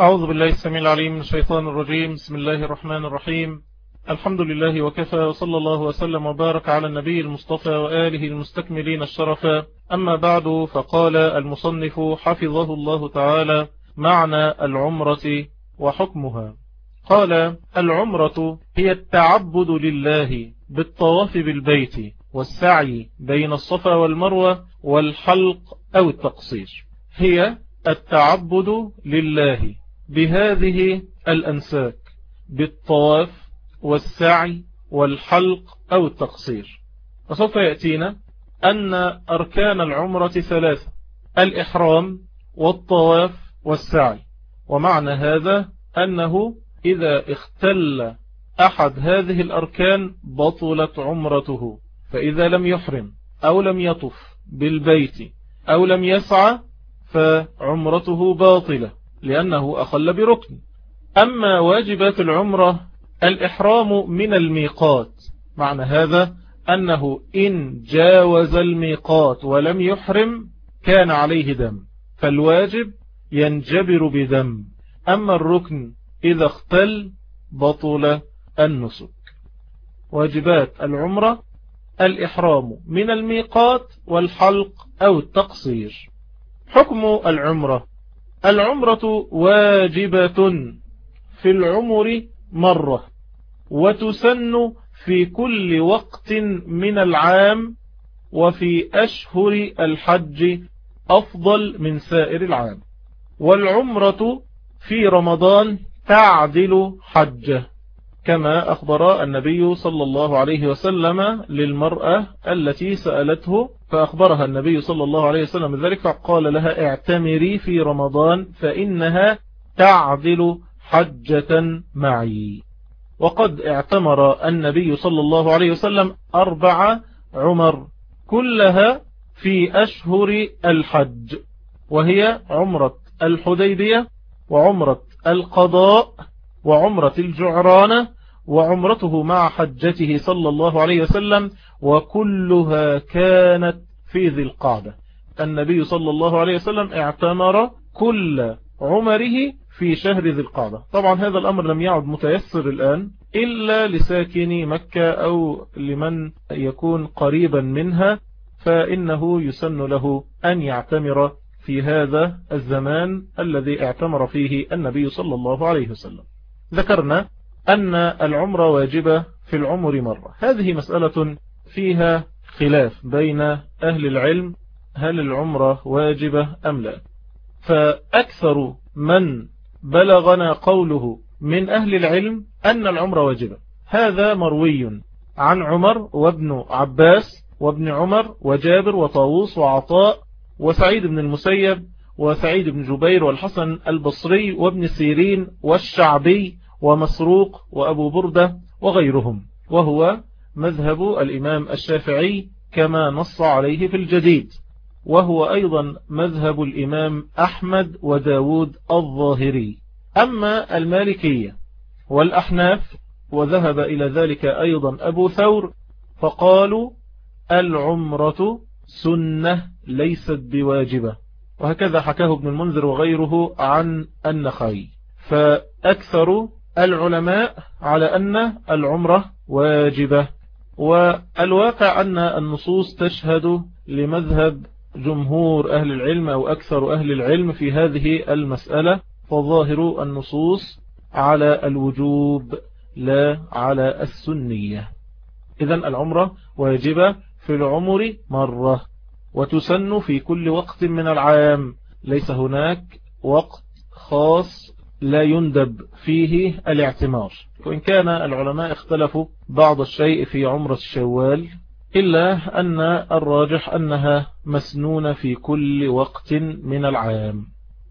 أعوذ بالله السميع العليم من الشيطان الرجيم. بسم الله الرحمن الرحيم. الحمد لله وكفى وصلى الله وسلم وبارك على النبي المصطفى وآله المستكملين الشرفا. أما بعد فقال المصنف حفظه الله تعالى معنى العمرة وحكمها. قال العمرة هي التعبد لله بالطواف بالبيت والسعي بين الصفا والمروة والحلق أو التقصير. هي التعبد لله. بهذه الأنساك بالطواف والسعي والحلق أو التقصير. وسوف يأتينا أن أركان العمرة ثلاثة الإحرام والطواف والسعي. ومعنى هذا أنه إذا اختل أحد هذه الأركان بطلت عمرته فإذا لم يحرم أو لم يطف بالبيت أو لم يسعى فعمرته باطلة. لأنه أخل بركن. أما واجبات العمرة الإحرام من الميقات. معنى هذا أنه إن جاوز الميقات ولم يحرم كان عليه دم فالواجب ينجبر بدم أما الركن إذا اختل بطل النسك. واجبات العمرة الإحرام من الميقات والحلق أو التقصير. حكم العمرة. العمرة واجبة في العمر مرة وتسن في كل وقت من العام وفي أشهر الحج أفضل من سائر العام. والعمرة في رمضان تعدل حجه. كما أخبر النبي صلى الله عليه وسلم للمرأة التي سألته فأخبرها النبي صلى الله عليه وسلم ذلك فقال لها اعتمري في رمضان فإنها تعدل حجة معي. وقد اعتمر النبي صلى الله عليه وسلم أربع عمر كلها في أشهر الحج وهي عمرة الحديبية وعمرة القضاء وعمرة الجعرانة وعمرته مع حجته صلى الله عليه وسلم وكلها كانت في ذي القعدة. النبي صلى الله عليه وسلم اعتمر كل عمره في شهر ذي القعدة. طبعا هذا الأمر لم يعد متيسر الآن إلا لساكني مكة أو لمن يكون قريبا منها فإنه يسن له أن يعتمر في هذا الزمان الذي اعتمر فيه النبي صلى الله عليه وسلم. ذكرنا أن العمر واجبة في العمر مرة. هذه مسألة فيها خلاف بين أهل العلم هل العمرة واجبة أم لا. فأكثر من بلغنا قوله من أهل العلم أن العمرة واجبة. هذا مروي عن عمر وابن عباس وابن عمر وجابر وطاووس وعطاء وسعيد بن المسيب وسعيد بن جبير والحسن البصري وابن سيرين والشعبي ومسروق وأبو بردة وغيرهم وهو مذهب الإمام الشافعي كما نص عليه في الجديد وهو أيضا مذهب الإمام أحمد وداود الظاهري. أما المالكية والأحناف وذهب إلى ذلك أيضا أبو ثور فقالوا العمرة سنة ليست بواجبة. وهكذا حكاه ابن المنذر وغيره عن النخعي. فأكثر العلماء على أن العمرة واجبة والواقع أن النصوص تشهد لمذهب جمهور أهل العلم أو أكثر أهل العلم في هذه المسألة فظاهر النصوص على الوجوب لا على السنية. إذا العمرة واجبة في العمر مرة وتسن في كل وقت من العام. ليس هناك وقت خاص لا يندب فيه الاعتمار. وإن كان العلماء اختلفوا بعض الشيء في عمرة الشوال إلا أن الراجح أنها مسنونة في كل وقت من العام.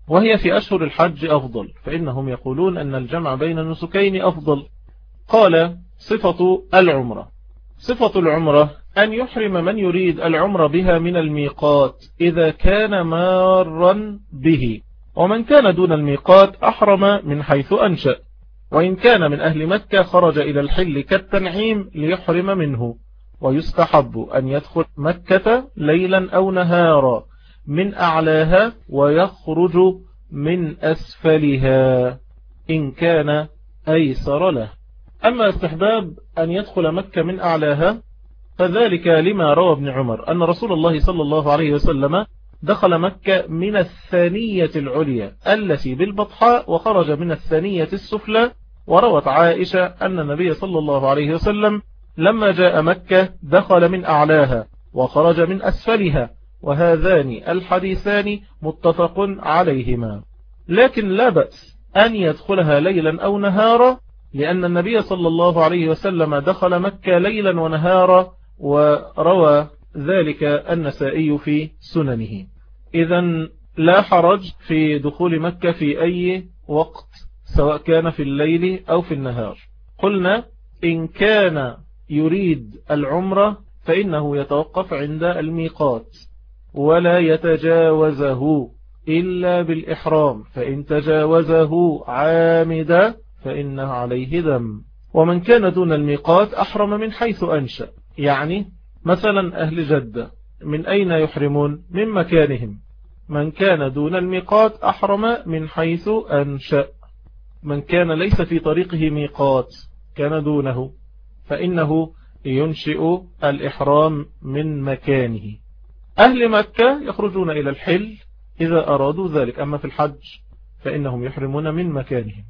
وهي في أشهر الحج أفضل فإنهم يقولون أن الجمع بين النسكين أفضل. قال صفة العمرة. صفة العمرة أن يحرم من يريد العمرة بها من الميقات إذا كان مارا به. ومن كان دون الميقات أحرم من حيث أنشأ وإن كان من أهل مكة خرج إلى الحل كالتنعيم ليحرم منه ويستحب أن يدخل مكة ليلا أو نهارا من أعلاها ويخرج من أسفلها إن كان أيسر له. أما استحباب أن يدخل مكة من أعلاها فذلك لما روى ابن عمر أن رسول الله صلى الله عليه وسلم دخل مكة من الثانية العليا التي بالبطحاء وخرج من الثانية السفلى وروت عائشة أن النبي صلى الله عليه وسلم لما جاء مكة دخل من أعلاها وخرج من أسفلها وهذان الحديثان متفق عليهما. لكن لا بأس أن يدخلها ليلا أو نهارا لأن النبي صلى الله عليه وسلم دخل مكة ليلا ونهارا وروى ذلك النسائي في سننه. إذا لا حرج في دخول مكة في أي وقت سواء كان في الليل أو في النهار. قلنا إن كان يريد العمرة فإنه يتوقف عند الميقات ولا يتجاوزه إلا بالإحرام. فإن تجاوزه عامدا فإنه عليه دم ومن كان دون الميقات أحرم من حيث أنشأ يعني مثلا أهل جدة من أين يحرمون؟ من مكانهم. من كان دون الميقات أحرم من حيث أنشأ. من كان ليس في طريقه ميقات كان دونه. فإنه ينشئ الإحرام من مكانه. أهل مكة يخرجون إلى الحل إذا أرادوا ذلك. أما في الحج فإنهم يحرمون من مكانهم.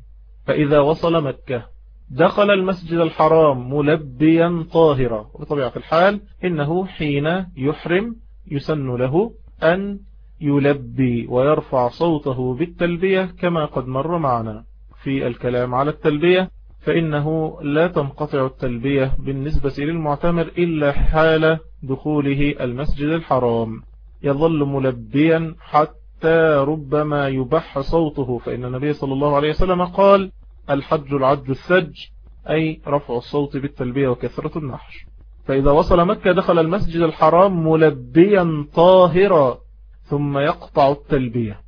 فإذا وصل مكة دخل المسجد الحرام ملبيا طاهرا. وبطبيعة الحال إنه حين يحرم يسن له أن يلبي ويرفع صوته بالتلبية كما قد مر معنا في الكلام على التلبية فإنه لا تنقطع التلبية بالنسبة للمعتمر إلا حال دخوله المسجد الحرام. يظل ملبيا حتى ربما يبح صوته فإن النبي صلى الله عليه وسلم قال الحج العج السج أي رفع الصوت بالتلبية وكثرة النحر. فإذا وصل مكة دخل المسجد الحرام ملبيا طاهرا ثم يقطع التلبية.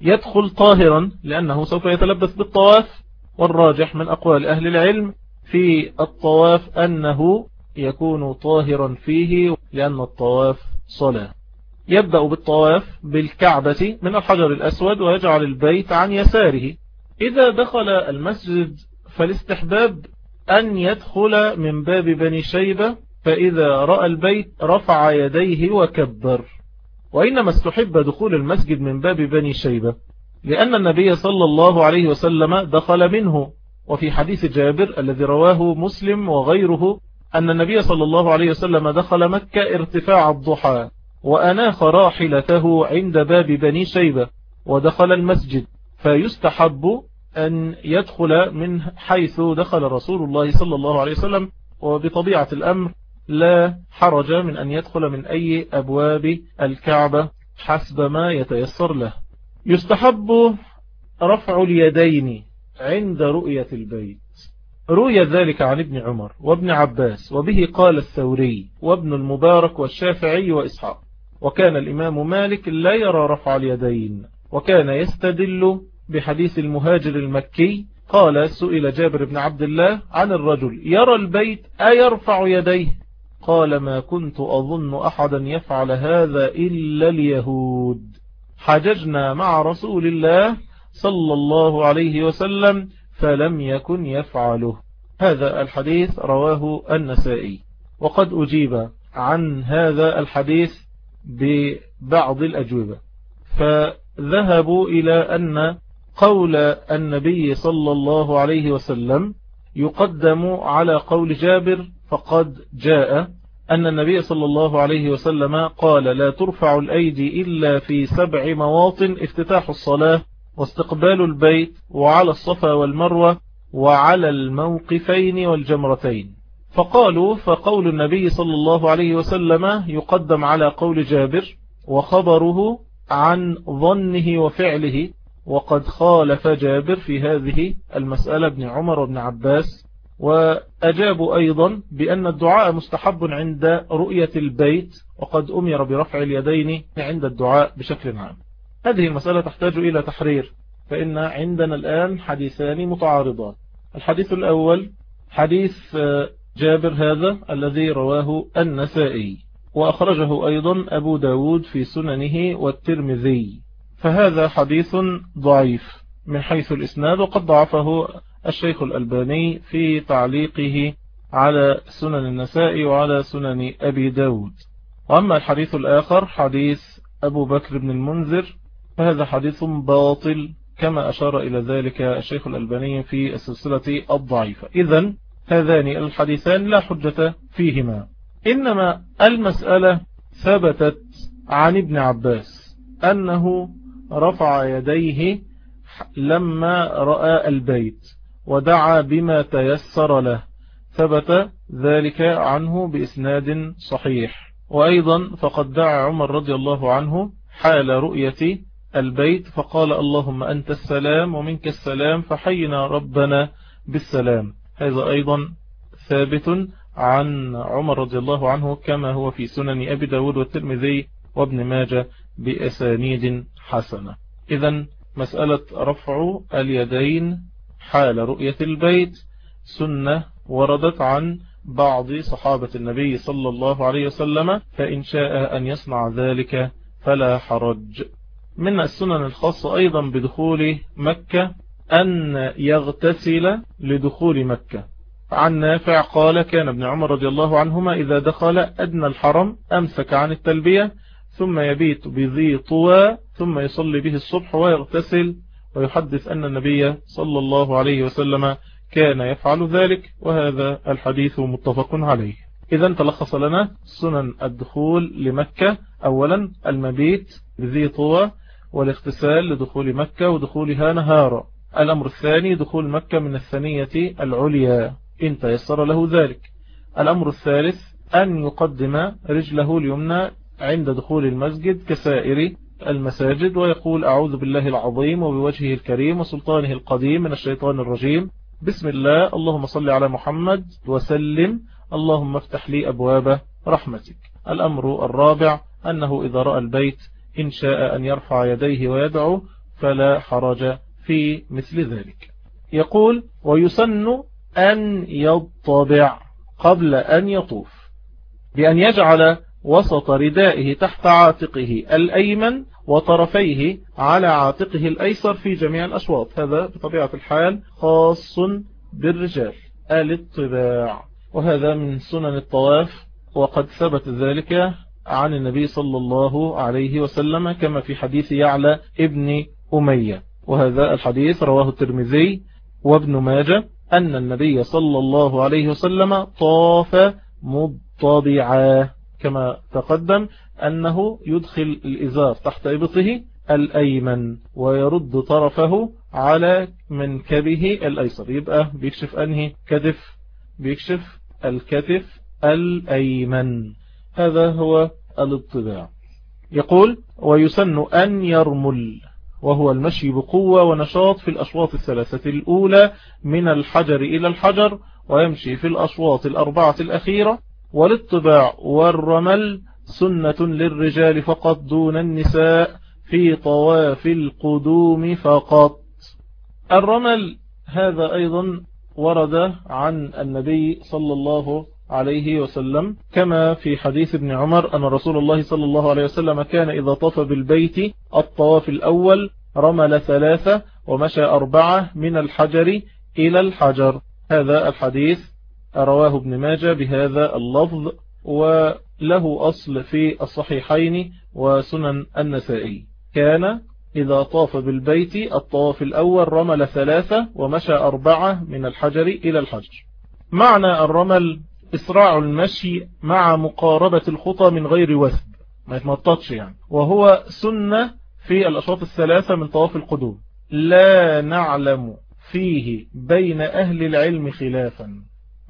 يدخل طاهرا لأنه سوف يتلبس بالطواف والراجح من أقوال أهل العلم في الطواف أنه يكون طاهرا فيه لأن الطواف صلاة. يبدأ بالطواف بالكعبة من الحجر الأسود ويجعل البيت عن يساره. إذا دخل المسجد فالاستحباب أن يدخل من باب بني شيبة فإذا رأى البيت رفع يديه وكبر. وإنما استحب دخول المسجد من باب بني شيبة لأن النبي صلى الله عليه وسلم دخل منه. وفي حديث جابر الذي رواه مسلم وغيره أن النبي صلى الله عليه وسلم دخل مكة ارتفاع الضحى وأناخ راحلته عند باب بني شيبة ودخل المسجد. فيستحب أن يدخل من حيث دخل رسول الله صلى الله عليه وسلم وبطبيعة الأمر لا حرج من أن يدخل من أي أبواب الكعبة حسب ما يتيسر له. يستحب رفع اليدين عند رؤية البيت. روي ذلك عن ابن عمر وابن عباس وبه قال الثوري وابن المبارك والشافعي وإسحاق. وكان الإمام مالك لا يرى رفع اليدين وكان يستدل بحديث المهاجر المكي قال سئل جابر بن عبد الله عن الرجل يرى البيت أيرفع يديه؟ قال ما كنت أظن أحدا يفعل هذا إلا اليهود. حججنا مع رسول الله صلى الله عليه وسلم فلم يكن يفعله. هذا الحديث رواه النسائي. وقد أجيب عن هذا الحديث ببعض الأجوبة. فذهبوا إلى أن قول النبي صلى الله عليه وسلم يقدم على قول جابر فقد جاء أن النبي صلى الله عليه وسلم قال لا ترفع الأيدي إلا في سبع مواطن افتتاح الصلاة واستقبال البيت وعلى الصفا والمروة وعلى الموقفين والجمرتين. فقالوا فقول النبي صلى الله عليه وسلم يقدم على قول جابر وخبره عن ظنه وفعله وقد خالف جابر في هذه المسألة ابن عمر وابن عباس وأجابوا أيضا بأن الدعاء مستحب عند رؤية البيت وقد أمر برفع اليدين عند الدعاء بشكل عام. هذه المسألة تحتاج إلى تحرير فإن عندنا الآن حديثان متعارضان. الحديث الأول حديث جابر هذا الذي رواه النسائي وأخرجه أيضا أبو داود في سننه والترمذي. فهذا حديث ضعيف من حيث الإسناد وقد ضعفه الشيخ الألباني في تعليقه على سنن النساء وعلى سنن أبي داود. وأما الحديث الآخر حديث أبو بكر بن المنذر فهذا حديث باطل كما أشار إلى ذلك الشيخ الألباني في السلسلة الضعيفة. إذن هذان الحديثان لا حجة فيهما. إنما المسألة ثبتت عن ابن عباس أنه رفع يديه لما رأى البيت ودعا بما تيسر له. ثبت ذلك عنه بإسناد صحيح. وأيضا فقد دعا عمر رضي الله عنه حال رؤية البيت فقال اللهم أنت السلام ومنك السلام فحينا ربنا بالسلام. هذا أيضا ثابت عن عمر رضي الله عنه كما هو في سنن أبي داود والترمذي وابن ماجة بأسانيد حسنة. إذا مسألة رفع اليدين حال رؤية البيت سنة وردت عن بعض صحابة النبي صلى الله عليه وسلم فإن شاء أن يصنع ذلك فلا حرج. من السنن الخاصة أيضا بدخول مكة أن يغتسل لدخول مكة. عن نافع قال كان ابن عمر رضي الله عنهما إذا دخل أدنى الحرم أمسك عن التلبية ثم يبيت بذي طوى ثم يصلي به الصبح ويغتسل ويحدث أن النبي صلى الله عليه وسلم كان يفعل ذلك وهذا الحديث متفق عليه. إذا تلخص لنا سنن الدخول لمكة. أولا المبيت بذي طوى والاغتسال لدخول مكة ودخولها نهارا. الأمر الثاني دخول مكة من الثانية العليا إن تيسر له ذلك. الأمر الثالث أن يقدم رجله اليمنى عند دخول المسجد كسائر المساجد ويقول أعوذ بالله العظيم وبوجهه الكريم وسلطانه القديم من الشيطان الرجيم. بسم الله. اللهم صل على محمد وسلم. اللهم افتح لي أبواب رحمتك. الأمر الرابع أنه إذا رأى البيت إن شاء أن يرفع يديه ويدعو فلا حرج في مثل ذلك. يقول ويسن أن يطبع قبل أن يطوف. بأن يجعل وسط ردائه تحت عاتقه الأيمن وطرفيه على عاتقه الأيسر في جميع الأشواط. هذا بطبيعة الحال خاص بالرجال. الاطباع وهذا من سنن الطواف. وقد ثبت ذلك عن النبي صلى الله عليه وسلم كما في حديث يعلى ابن أمية. وهذا الحديث رواه الترمذي وابن ماجه أن النبي صلى الله عليه وسلم طاف مضطبعا. كما تقدم أنه يدخل الإزار تحت إبطه الأيمن ويرد طرفه على منكبه الأيسر. يبقى بيكشف أنهي كتف؟ بيكشف الكتف الأيمن. هذا هو الاطباع. يقول ويسن أن يرمل وهو المشي بقوة ونشاط في الأشواط الثلاثة الأولى من الحجر إلى الحجر ويمشي في الأشواط الأربعة الأخيرة والاطباع والرمل سنة للرجال فقط دون النساء في طواف القدوم فقط. الرمل هذا أيضا ورد عن النبي صلى الله عليه وسلم كما في حديث ابن عمر أن رسول الله صلى الله عليه وسلم كان إذا طاف بالبيت الطواف الأول رمل ثلاثة ومشى أربعة من الحجر إلى الحجر. هذا الحديث رواه ابن ماجة بهذا اللفظ وله أصل في الصحيحين وسنن النسائي. كان إذا طاف بالبيت الطواف الأول رمل ثلاثة ومشى أربعة من الحجر إلى الحجر معنى الرمل إسراع المشي مع مقاربة الخطى من غير وثب ما يتمططش يعني. وهو سنة في الأشواط الثلاثة من طواف القدوم. لا نعلم فيه بين أهل العلم خلافا.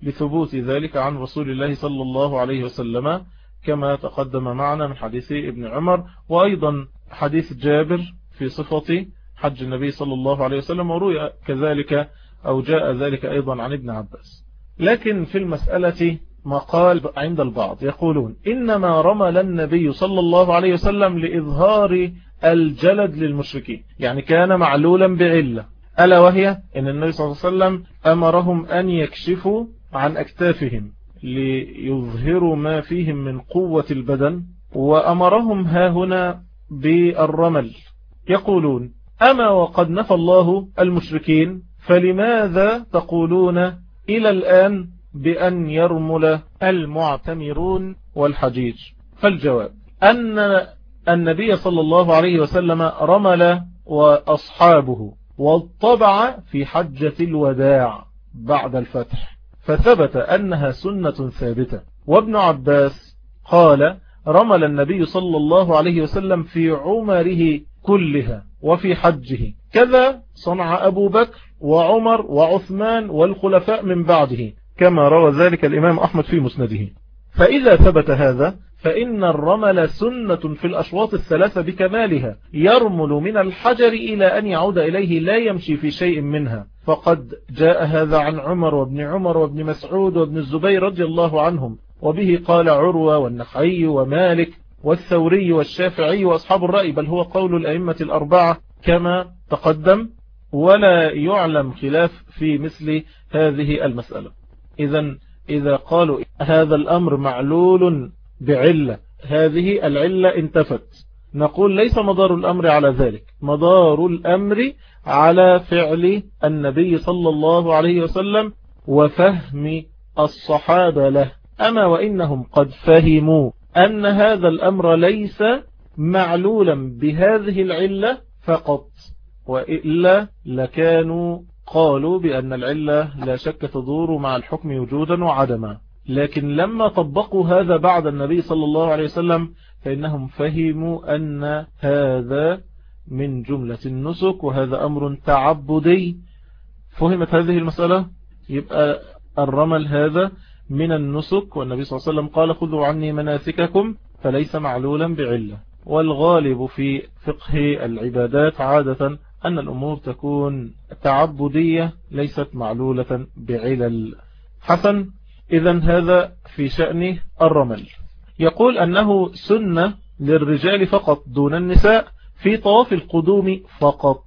لثبوت ذلك عن رسول الله صلى الله عليه وسلم كما تقدم معنا من حديث ابن عمر وأيضا حديث جابر في صفة حج النبي صلى الله عليه وسلم وروي كذلك أو جاء ذلك أيضا عن ابن عباس. لكن في المسألة مقال عند البعض يقولون إنما رمل النبي صلى الله عليه وسلم لإظهار الجلد للمشركين. يعني كان معلولا بعلة. ألا وهي؟ أن النبي صلى الله عليه وسلم أمرهم أن يكشفوا عن أكتافهم ليظهروا ما فيهم من قوة البدن وأمرهم ها هنا بالرمل. يقولون أما وقد نفى الله المشركين فلماذا تقولون إلى الآن بأن يرمل المعتمرون والحجيج؟ فالجواب أن النبي صلى الله عليه وسلم رمل وأصحابه والطبع في حجة الوداع بعد الفتح. فثبت أنها سنة ثابتة. وابن عباس قال رمل النبي صلى الله عليه وسلم في عمره كلها وفي حجه. كذا صنع أبو بكر وعمر وعثمان والخلفاء من بعده كما روى ذلك الإمام أحمد في مسنده. فإذا ثبت هذا فإن الرمل سنة في الأشواط الثلاثة بكمالها يرمل من الحجر إلى أن يعود إليه لا يمشي في شيء منها. فقد جاء هذا عن عمر وابن عمر وابن مسعود وابن الزبير رضي الله عنهم وبه قال عروة والنخعي ومالك والثوري والشافعي وأصحاب الرأي بل هو قول الأئمة الأربعة كما تقدم ولا يعلم خلاف في مثل هذه المسألة. إذا إذا قالوا هذا الأمر معلول بعلة هذه العلة انتفت. نقول ليس مدار الأمر على ذلك مدار الأمر على فعل النبي صلى الله عليه وسلم وفهم الصحابة له. أما وإنهم قد فهموا أن هذا الأمر ليس معلولا بهذه العلة فقط وإلا لكانوا قالوا بأن العلة لا شك تدور مع الحكم وجودا وعدما. لكن لما طبقوا هذا بعد النبي صلى الله عليه وسلم فإنهم فهموا أن هذا من جملة النسك وهذا أمر تعبدي. فهمت هذه المسألة؟ يبقى الرمل هذا من النسك والنبي صلى الله عليه وسلم قال خذوا عني مناسككم فليس معلولا بعلة. والغالب في فقه العبادات عادة أن الأمور تكون تعبدية ليست معلولة بعلل. حسن إذا هذا في شأن الرمل. يقول أنه سنة للرجال فقط دون النساء في طواف القدوم فقط.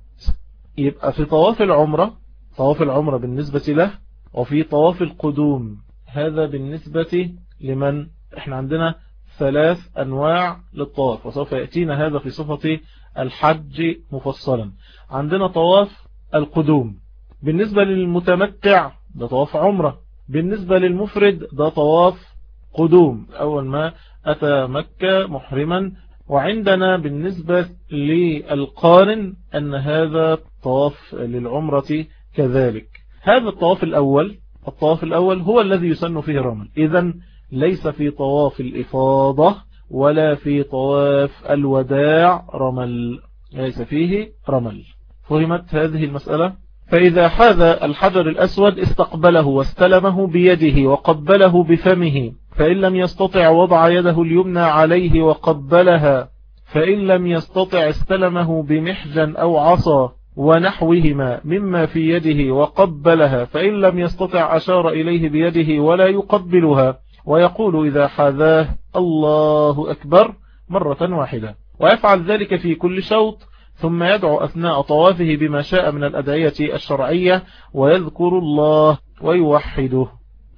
يبقى في طواف العمرة طواف العمرة بالنسبة له وفي طواف القدوم. هذا بالنسبة لمن؟ إحنا عندنا ثلاث أنواع للطواف وسوف يأتينا هذا في صفة الحج مفصلا. عندنا طواف القدوم. بالنسبة للمتمتع ده طواف عمرة. بالنسبة للمفرد ده طواف قدوم. أول ما أتى مكة محرما وعندنا بالنسبة للقارن أن هذا طواف للعمرة كذلك. هذا الطواف الأول الطواف الأول هو الذي يسن فيه الرمل. إذا ليس في طواف الإفاضة ولا في طواف الوداع رمل. ليس فيه رمل. فهمت هذه المسألة؟ فإذا حاذ الحجر الأسود استقبله واستلمه بيده وقبله بفمه. فإن لم يستطع وضع يده اليمنى عليه وقبلها فإن لم يستطع استلمه بمحجا أو عصا ونحوهما مما في يده وقبلها فإن لم يستطع أشار إليه بيده ولا يقبلها ويقول إذا حذاه الله أكبر مرة واحدة. ويفعل ذلك في كل شوط ثم يدعو أثناء طوافه بما شاء من الأدعية الشرعية ويذكر الله ويوحده.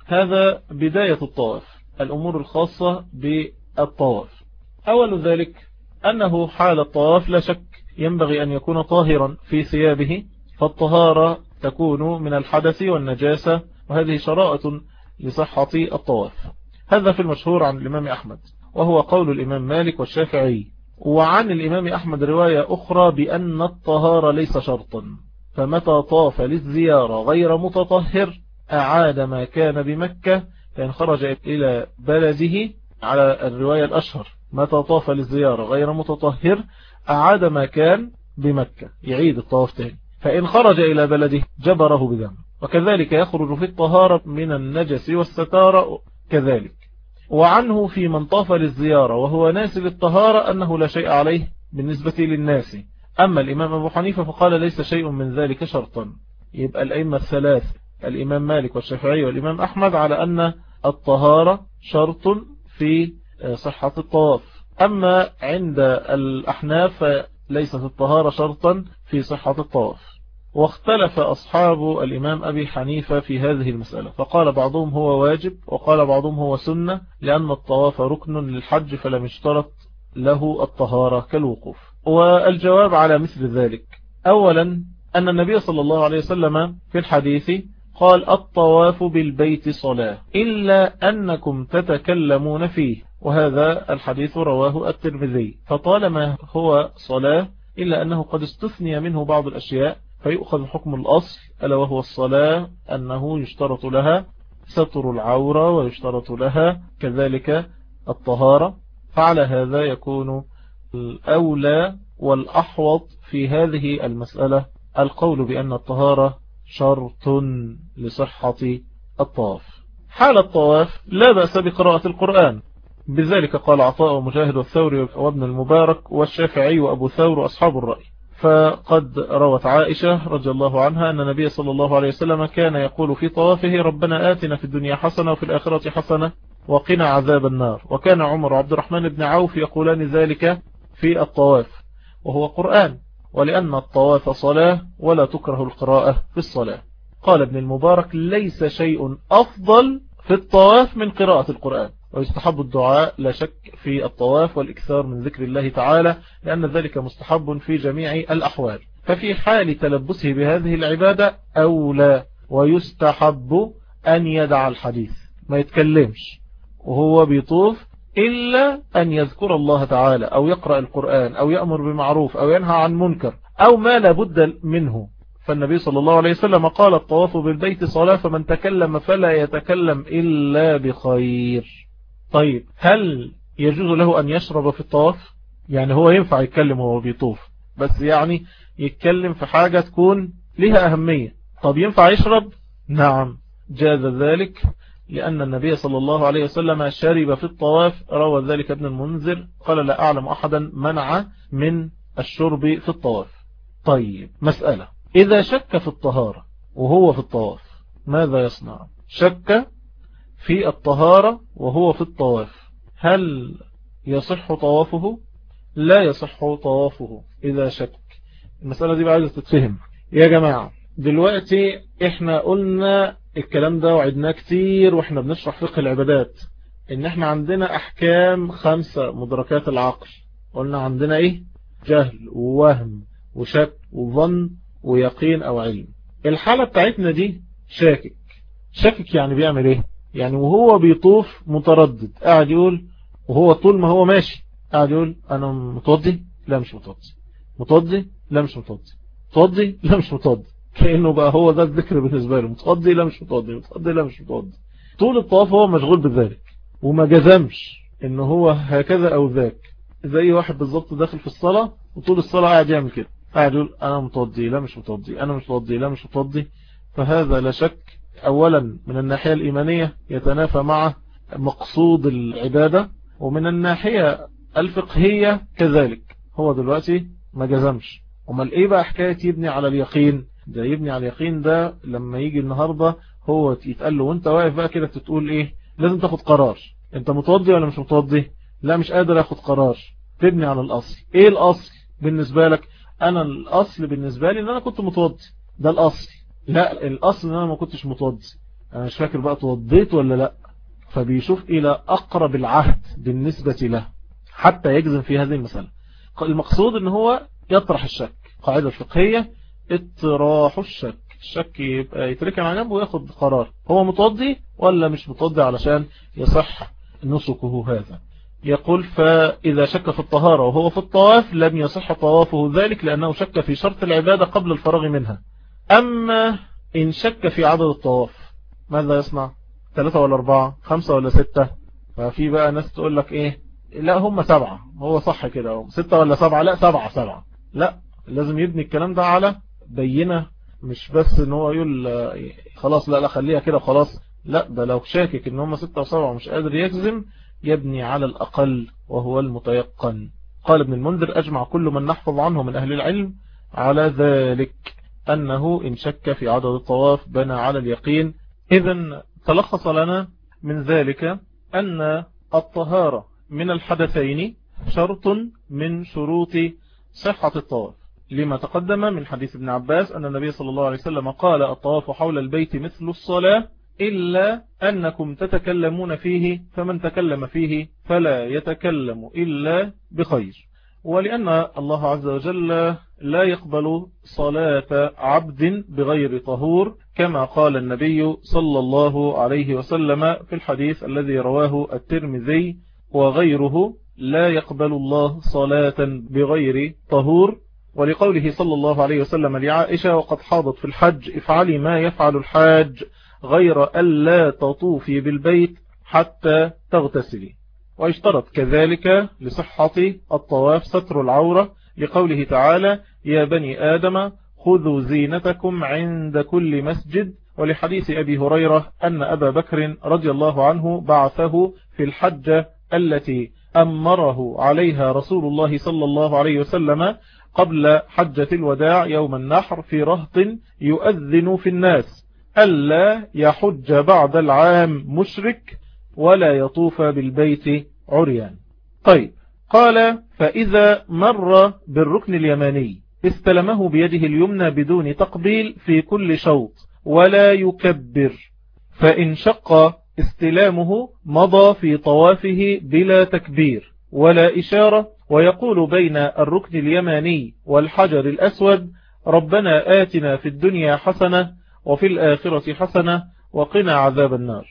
هذا بداية الطواف. الأمور الخاصة بالطواف. أول ذلك أنه حال الطواف لا شك ينبغي أن يكون طاهرا في ثيابه فالطهارة تكون من الحدث والنجاسة وهذه شراءة لصحة الطواف. هذا في المشهور عن الإمام أحمد وهو قول الإمام مالك والشافعي وعن الإمام أحمد رواية أخرى بأن الطهارة ليس شرطا فمتى طاف للزيارة غير متطهر أعاد ما كان بمكة فإن خرج إلى بلده على الرواية الأشهر. متى طاف للزيارة؟ غير متطهر أعاد ما كان بمكة يعيد الطواف تاني. فإن خرج إلى بلده جبره بدم وكذلك يخرج في الطهارة من النجس والستارة كذلك. وعنه في من طاف للزيارة وهو ناس للطهارة أنه لا شيء عليه بالنسبة للناس. أما الإمام أبو حنيفة فقال ليس شيء من ذلك شرطا. يبقى الأئمة الثلاث الإمام مالك والشافعي والإمام أحمد على أن الطهارة شرط في صحة الطواف. أما عند الأحناف ليست الطهارة شرطا في صحة الطواف. واختلف أصحاب الإمام أبي حنيفة في هذه المسألة. فقال بعضهم هو واجب وقال بعضهم هو سنة لأن الطواف ركن للحج فلم يشترط له الطهارة كالوقوف. والجواب على مثل ذلك. أولا أن النبي صلى الله عليه وسلم في الحديث قال الطواف بالبيت صلاة إلا أنكم تتكلمون فيه. وهذا الحديث رواه الترمذي. فطالما هو صلاة إلا أنه قد استثني منه بعض الأشياء فيؤخذ حكم الأصل ألا وهو الصلاة أنه يشترط لها ستر العورة ويشترط لها كذلك الطهارة. فعلى هذا يكون الأولى والأحوط في هذه المسألة. القول بأن الطهارة شرط لصحة الطواف. حال الطواف لا بأس بقراءة القرآن. بذلك قال عطاء ومجاهد والثوري وابن المبارك والشافعي وأبو ثور وأصحاب الرأي. فقد روت عائشة رضي الله عنها أن النبي صلى الله عليه وسلم كان يقول في طوافه ربنا آتنا في الدنيا حسنة وفي الآخرة حسنة وقنا عذاب النار وكان عمر عبد الرحمن بن عوف يقولان ذلك في الطواف وهو قرآن. ولأن الطواف صلاة ولا تكره القراءة في الصلاة. قال ابن المبارك ليس شيء أفضل في الطواف من قراءة القرآن ويستحب الدعاء لا شك في الطواف والإكثار من ذكر الله تعالى لأن ذلك مستحب في جميع الأحوال. ففي حال تلبسه بهذه العبادة أولى ويستحب أن يدع الحديث. ما يتكلمش وهو بيطوف إلا أن يذكر الله تعالى أو يقرأ القرآن أو يأمر بمعروف أو ينهى عن منكر أو ما لابد منه. فالنبي صلى الله عليه وسلم قال الطواف بالبيت صلاة فمن تكلم فلا يتكلم إلا بخير. طيب هل يجوز له أن يشرب في الطواف؟ يعني هو ينفع يتكلم وهو بيطوف بس يعني يتكلم في حاجة تكون لها أهمية. طب ينفع يشرب؟ نعم جاز ذلك. لأن النبي صلى الله عليه وسلم شرب في الطواف روى ذلك ابن المنذر قال لا أعلم أحدا منع من الشرب في الطواف. طيب مسألة. إذا شك في الطهارة وهو في الطواف ماذا يصنع؟ شك في الطهارة وهو في الطواف. هل يصح طوافه؟ لا يصح طوافه. إذا شك. المسألة دي بعد تتفهم. يا جماعة دلوقتي إحنا قلنا الكلام ده وعدناه كتير وإحنا بنشرح فقه العبادات. إن إحنا عندنا أحكام خمسة مدركات العقل. قلنا عندنا إيه؟ جهل ووهم وشك وظن ويقين أو علم. الحالة بتاعتنا دي شاكك. شاكك يعني بيعمل إيه؟ يعني وهو بيطوف متردد. قاعد يقول وهو طول ما هو ماشي قاعد يقول أنا متوضي لا مش متوضي. متوضي لا مش متوضي. متوضي لا مش متوضي. كأنه بقى هو ده الذكر بالنسبة له. متقضي لا مش متقضي متقضي لا مش متقضي. طول الطواف هو مشغول بذلك. وما جزمش إن هو هكذا أو ذاك. زي واحد بالظبط داخل في الصلاة وطول الصلاة قاعد يعمل كده. قاعد يقول أنا متوضي لا مش متوضي أنا مش متوضي لا مش متوضي فهذا لا شك اولا من الناحية الإيمانية يتنافى مع مقصود العبادة. ومن الناحية الفقهية كذلك. هو دلوقتي ما جزمش. امال إيه بقى حكاية يبني على اليقين؟ ده يبني على اليقين ده لما يجي النهاردة هو يتقال له وانت واقف بقى كده تقول إيه؟ لازم تاخد قرار. انت متوضي ولا مش متوضي؟ لا مش قادر آخد قرار. تبني على الأصل. إيه الأصل بالنسبة لك؟ أنا الأصل بالنسبة لي إن أنا كنت متوضي. ده الأصل. لا الأصل إن أنا ما كنتش متوضي. أنا مش فاكر بقى توضيت ولا لا. فبيشوف إلى أقرب العهد بالنسبة له. حتى يجزم في هذه المسألة. المقصود إن هو يطرح الشك. قاعدة فقهية اطراح الشك. الشك يبقى يتركها على جنب وياخد قرار. هو متوضي ولا مش متوضي علشان يصح نسكه هذا؟ يقول فإذا شك في الطهارة وهو في الطواف لم يصح طوافه ذلك لأنه شك في شرط العبادة قبل الفراغ منها. أما إن شك في عدد الطواف ماذا يصنع؟ ثلاثة ولا أربعة؟ خمسة ولا ستة؟ ففي بقى ناس تقول لك إيه؟ لا هم سبعة. هو صح كده ستة ولا سبعة؟ لا سبعة سبعة. لا لازم يبني الكلام ده على بينة مش بس إن هو يقول خلاص لا لا خليها كده خلاص. لا ده لو شاكك إن هم ستة وسبعة ومش قادر يجزم يبني على الأقل وهو المتيقن. قال ابن المنذر أجمع كل من نحفظ عنه من أهل العلم على ذلك أنه إن شك في عدد الطواف بنى على اليقين. إذا تلخص لنا من ذلك أن الطهارة من الحدثين شرط من شروط صحة الطواف. لما تقدم من حديث ابن عباس أن النبي صلى الله عليه وسلم قال الطواف حول البيت مثل الصلاة إلا أنكم تتكلمون فيه فمن تكلم فيه فلا يتكلم إلا بخير. ولأن الله عز وجل لا يقبل صلاة عبد بغير طهور كما قال النبي صلى الله عليه وسلم في الحديث الذي رواه الترمذي وغيره لا يقبل الله صلاة بغير طهور. ولقوله صلى الله عليه وسلم لعائشة وقد حاضت في الحج افعلي ما يفعل الحاج غير ألا تطوفي بالبيت حتى تغتسلي. واشترط كذلك لصحة الطواف ستر العورة لقوله تعالى يا بني آدم خذوا زينتكم عند كل مسجد. ولحديث أبي هريرة أن أبا بكر رضي الله عنه بعثه في الحجة التي أمره عليها رسول الله صلى الله عليه وسلم قبل حجة الوداع يوم النحر في رهط يؤذن في الناس. ألا يحج بعد العام مشرك ولا يطوف بالبيت عريان. طيب قال فإذا مر بالركن اليماني استلمه بيده اليمنى بدون تقبيل في كل شوط ولا يكبر فإن شق استلامه مضى في طوافه بلا تكبير ولا إشارة ويقول بين الركن اليماني والحجر الأسود ربنا آتنا في الدنيا حسنة وفي الآخرة حسنة وقنا عذاب النار.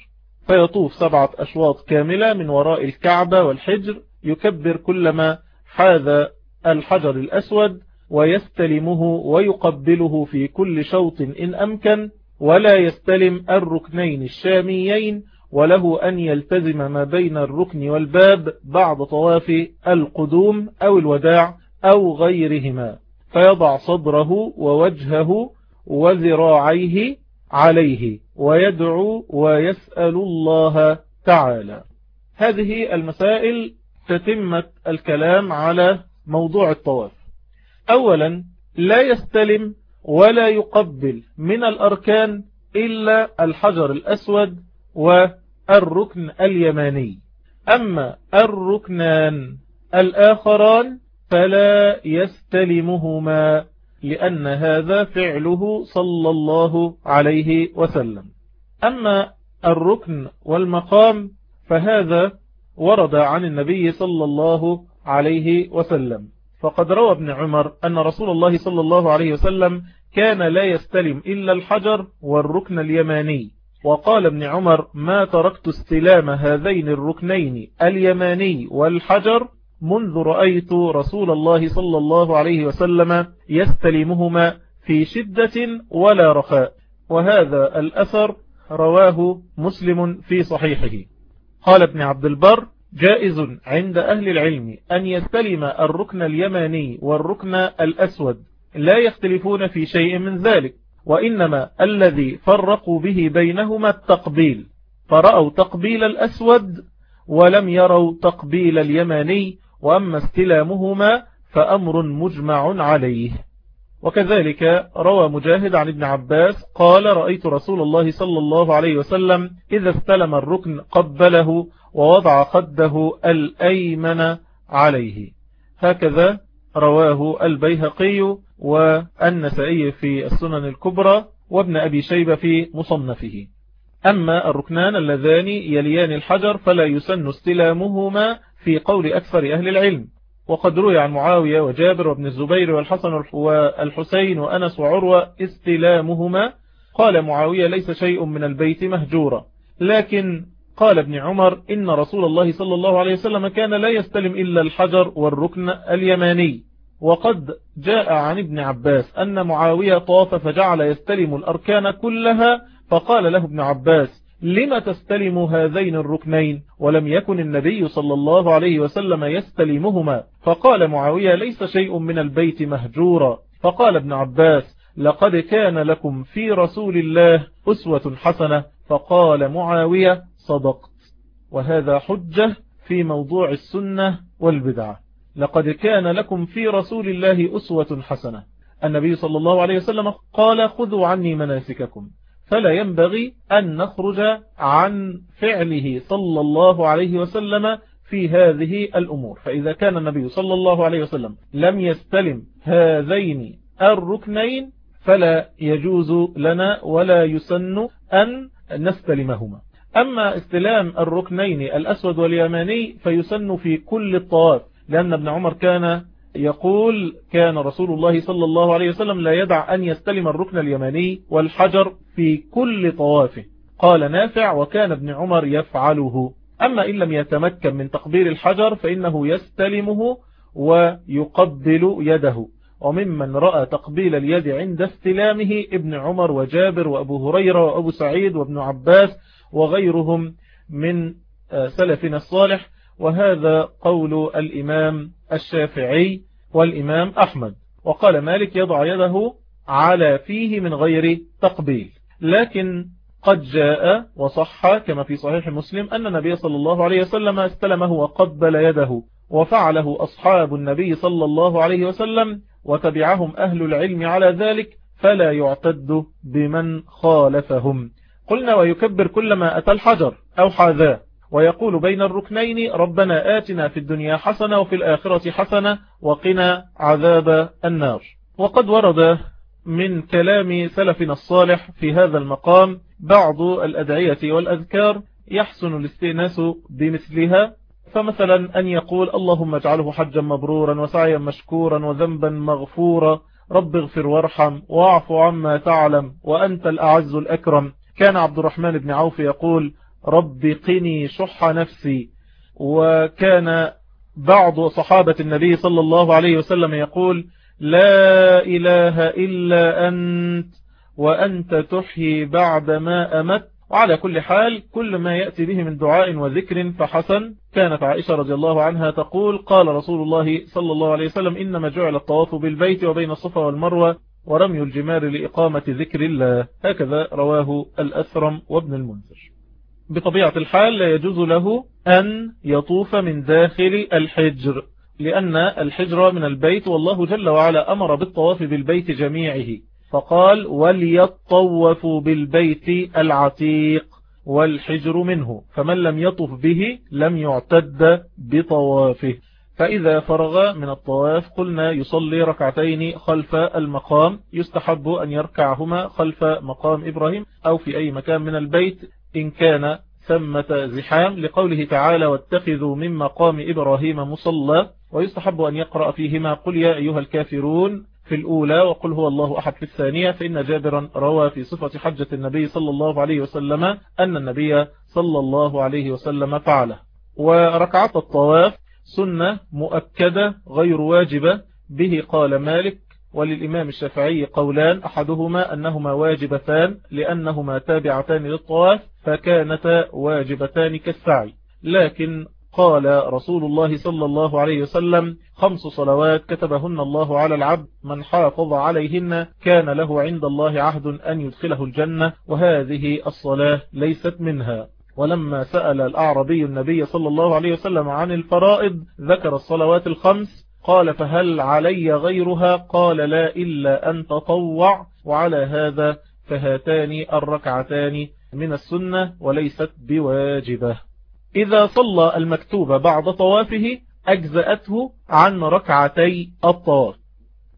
فيطوف سبعة أشواط كاملة من وراء الكعبة والحجر يكبر كلما حاذ الحجر الأسود ويستلمه ويقبله في كل شوط إن أمكن ولا يستلم الركنين الشاميين وله أن يلتزم ما بين الركن والباب بعد طواف القدوم أو الوداع أو غيرهما فيضع صدره ووجهه وذراعيه عليه ويدعو ويسأل الله تعالى. هذه المسائل تتمة الكلام على موضوع الطواف. أولا لا يستلم ولا يقبل من الأركان إلا الحجر الأسود والركن اليماني. أما الركنان الآخران فلا يستلمهما لأن هذا فعله صلى الله عليه وسلم. أما الركن والمقام فهذا ورد عن النبي صلى الله عليه وسلم. فقد روى ابن عمر أن رسول الله صلى الله عليه وسلم كان لا يستلم إلا الحجر والركن اليماني. وقال ابن عمر ما تركت استلام هذين الركنين اليماني والحجر منذ رأيت رسول الله صلى الله عليه وسلم يستلمهما في شدة ولا رخاء. وهذا الأثر رواه مسلم في صحيحه. قال ابن عبد البر جائز عند أهل العلم أن يستلم الركن اليماني والركن الأسود لا يختلفون في شيء من ذلك. وإنما الذي فرقوا به بينهما التقبيل. فرأوا تقبيل الأسود ولم يروا تقبيل اليماني وأما استلامهما فأمر مجمع عليه. وكذلك روى مجاهد عن ابن عباس قال رأيت رسول الله صلى الله عليه وسلم إذا استلم الركن قبله ووضع خده الأيمن عليه. هكذا رواه البيهقي والنسائي في السنن الكبرى وابن أبي شيبة في مصنفه. أما الركنان اللذان يليان الحجر فلا يسن استلامهما في قول أكثر أهل العلم. وقد روي عن معاوية وجابر وابن الزبير والحسن والحسين وأنس وعروة استلامهما. قال معاوية ليس شيء من البيت مهجورا. لكن قال ابن عمر إن رسول الله صلى الله عليه وسلم كان لا يستلم إلا الحجر والركن اليماني. وقد جاء عن ابن عباس أن معاوية طاف فجعل يستلم الأركان كلها فقال له ابن عباس لما تستلم هذين الركنين؟ ولم يكن النبي صلى الله عليه وسلم يستلمهما. فقال معاوية ليس شيء من البيت مهجورا. فقال ابن عباس لقد كان لكم في رسول الله أسوة حسنة. فقال معاوية صدقت. وهذا حجة في موضوع السنة والبدعة. لقد كان لكم في رسول الله أسوة حسنة. النبي صلى الله عليه وسلم قال خذوا عني مناسككم. فلا ينبغي أن نخرج عن فعله صلى الله عليه وسلم في هذه الأمور. فإذا كان النبي صلى الله عليه وسلم لم يستلم هذين الركنين فلا يجوز لنا ولا يسن أن نستلمهما. أما استلام الركنين الأسود واليماني فيسن في كل الطواف. لأن ابن عمر كان يقول كان رسول الله صلى الله عليه وسلم لا يدع أن يستلم الركن اليماني والحجر في كل طوافه. قال نافع وكان ابن عمر يفعله. أما إن لم يتمكن من تقبيل الحجر فإنه يستلمه ويقبل يده. وممن رأى تقبيل اليد عند استلامه ابن عمر وجابر وأبو هريرة وأبو سعيد وابن عباس وغيرهم من سلفنا الصالح وهذا قول الإمام الشافعي والإمام أحمد. وقال مالك يضع يده على فيه من غير تقبيل. لكن قد جاء وصح كما في صحيح مسلم أن النبي صلى الله عليه وسلم استلمه وقبل يده وفعله أصحاب النبي صلى الله عليه وسلم وتبعهم أهل العلم على ذلك فلا يعتد بمن خالفهم. قلنا ويكبر كلما أتى الحجر أو حاذاه. ويقول بين الركنين ربنا آتنا في الدنيا حسنة وفي الآخرة حسنة وقنا عذاب النار. وقد ورد من كلام سلفنا الصالح في هذا المقام بعض الأدعية والأذكار يحسن الاستئناس بمثلها فمثلا أن يقول اللهم اجعله حجا مبرورا وسعيا مشكورا وذنبا مغفورا رب اغفر وارحم واعف عما تعلم وأنت الأعز الأكرم. كان عبد الرحمن بن عوف يقول رب قني شح نفسي. وكان بعض صحابة النبي صلى الله عليه وسلم يقول لا إله إلا أنت وأنت تحيي بعد ما أمت. وعلى كل حال كل ما يأتي به من دعاء وذكر فحسن. كانت عائشة رضي الله عنها تقول قال رسول الله صلى الله عليه وسلم إنما جعل الطواف بالبيت وبين الصفا والمروة ورمي الجمار لإقامة ذكر الله. هكذا رواه الأثرم وابن المنذر. بطبيعة الحال لا يجوز له أن يطوف من داخل الحجر لأن الحجر من البيت والله جل وعلا أمر بالطواف بالبيت جميعه فقال وليطوفوا بالبيت العتيق والحجر منه فمن لم يطف به لم يعتد بطوافه. فإذا فرغ من الطواف قلنا يصلي ركعتين خلف المقام يستحب أن يركعهما خلف مقام إبراهيم أو في أي مكان من البيت إن كان ثمة زحام لقوله تعالى واتخذوا من مقام إبراهيم مصلى ويستحب أن يقرأ فيهما قل يا أيها الكافرون في الأولى وقل هو الله أحد في الثانية فإن جابرا روى في صفة حجة النبي صلى الله عليه وسلم أن النبي صلى الله عليه وسلم فعله. وركعة الطواف سنة مؤكدة غير واجبة به قال مالك وللإمام الشافعي قولان أحدهما أنهما واجبتان لأنهما تابعتان للطواف فكانتا واجبتان كالسعي. لكن قال رسول الله صلى الله عليه وسلم خمس صلوات كتبهن الله على العبد من حافظ عليهن كان له عند الله عهد أن يدخله الجنة وهذه الصلاة ليست منها. ولما سأل الأعربي النبي صلى الله عليه وسلم عن الفرائض ذكر الصلوات الخمس قال فهل علي غيرها؟ قال لا إلا أن تطوع وعلى هذا فهاتان الركعتان من السنة وليست بواجبة. إذا صلى المكتوب بعد طوافه أجزأته عن ركعتي الطواف.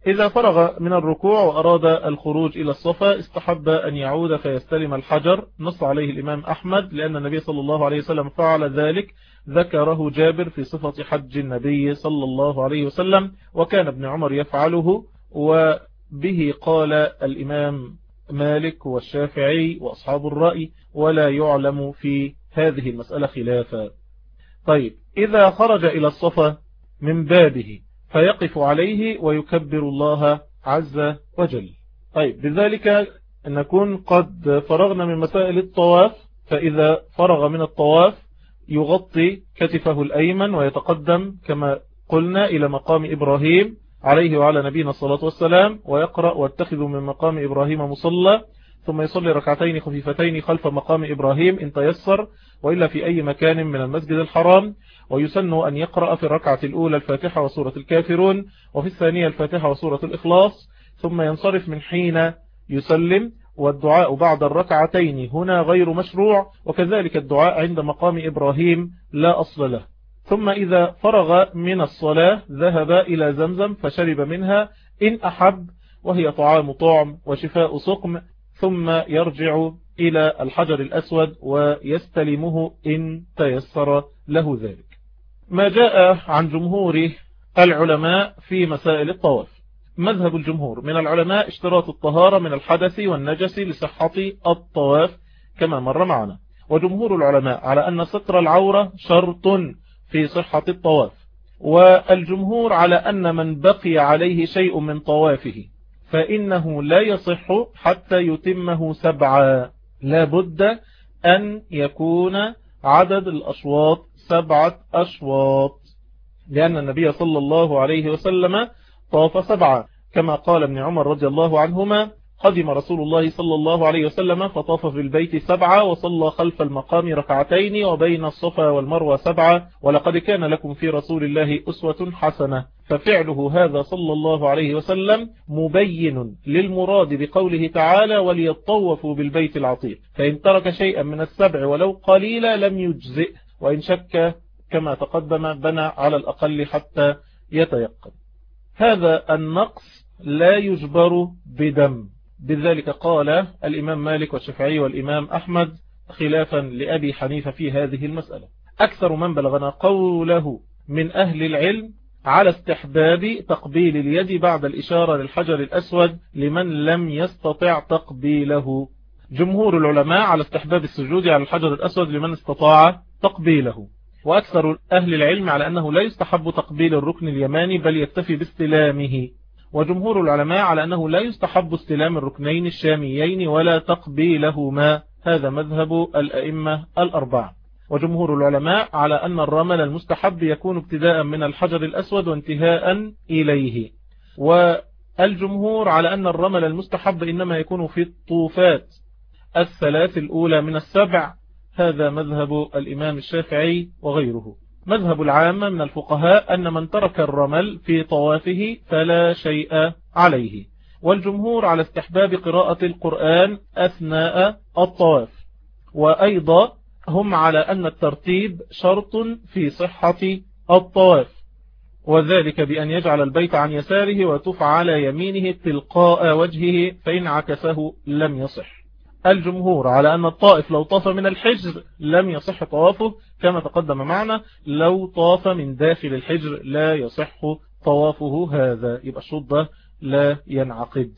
إذا فرغ من الركوع وأراد الخروج إلى الصفا استحب أن يعود فيستلم الحجر. نص عليه الإمام أحمد لأن النبي صلى الله عليه وسلم فعل ذلك. ذكره جابر في صفة حج النبي صلى الله عليه وسلم وكان ابن عمر يفعله وبه قال الإمام مالك والشافعي وأصحاب الرأي ولا يعلم في هذه المسألة خلافا. طيب إذا خرج إلى الصفا من بابه فيقف عليه ويكبر الله عز وجل. طيب بذلك نكون قد فرغنا من مسائل الطواف فإذا فرغ من الطواف يغطي كتفه الأيمن ويتقدم كما قلنا إلى مقام إبراهيم عليه وعلى نبينا الصلاة والسلام ويقرأ واتخذ من مقام إبراهيم مصلى ثم يصلي ركعتين خفيفتين خلف مقام إبراهيم إن تيسر وإلا في أي مكان من المسجد الحرام ويسن أن يقرأ في الركعة الأولى الفاتحة وسورة الكافرون وفي الثانية الفاتحة وسورة الإخلاص ثم ينصرف من حين يسلم. والدعاء بعد الركعتين هنا غير مشروع وكذلك الدعاء عند مقام إبراهيم لا أصل له. ثم إذا فرغ من الصلاة ذهب إلى زمزم فشرب منها إن أحب وهي طعام طعم وشفاء سقم ثم يرجع إلى الحجر الأسود ويستلمه إن تيسر له ذلك. ما جاء عن جمهور العلماء في مسائل الطواف. مذهب الجمهور. من العلماء اشتراط الطهارة من الحدث والنجس لصحة الطواف كما مر معنا. وجمهور العلماء على أن ستر العورة شرط في صحة الطواف. والجمهور على أن من بقي عليه شيء من طوافه فإنه لا يصح حتى يتمه سبعا. لا بد أن يكون عدد الأشواط سبعة أشواط. لأن النبي صلى الله عليه وسلم طاف سبعة. كما قال ابن عمر رضي الله عنهما قدم رسول الله صلى الله عليه وسلم فطاف في البيت سبعة وصلى خلف المقام ركعتين وبين الصفا والمروة سبعة. ولقد كان لكم في رسول الله أسوة حسنة. ففعله هذا صلى الله عليه وسلم مبين للمراد بقوله تعالى وليطوفوا بالبيت العطيق فإن ترك شيئا من السبع ولو قليلا لم يجزئ وإن شك كما تقدم بنى على الأقل حتى يتيقن. هذا النقص لا يجبر بدم. بذلك قال الإمام مالك والشفعي والإمام أحمد خلافا لأبي حنيفة في هذه المسألة. أكثر من بلغنا قوله من أهل العلم على استحباب تقبيل اليد بعد الإشارة للحجر الأسود لمن لم يستطع تقبيله. جمهور العلماء على استحباب السجود على الحجر الأسود لمن استطاع تقبيله. وأكثر أهل العلم على أنه لا يستحب تقبيل الركن اليماني بل يكتفي باستلامه. وجمهور العلماء على أنه لا يستحب استلام الركنين الشاميين ولا تقبيلهما. هذا مذهب الأئمة الأربعة. وجمهور العلماء على أن الرمل المستحب يكون ابتداء من الحجر الأسود وانتهاء إليه. والجمهور على أن الرمل المستحب إنما يكون في الطوفات الثلاث الأولى من السبع هذا مذهب الإمام الشافعي وغيره. مذهب العامة من الفقهاء أن من ترك الرمل في طوافه فلا شيء عليه والجمهور على استحباب قراءة القرآن أثناء الطواف. وأيضا هم على أن الترتيب شرط في صحة الطواف وذلك بأن يجعل البيت عن يساره وتف على يمينه تلقاء وجهه فإن عكسه لم يصح. الجمهور على أن الطائف لو طاف من الحجر لم يصح طوافه كما تقدم معنا لو طاف من داخل الحجر لا يصح طوافه هذا. يبقى الشوط ده لا ينعقد.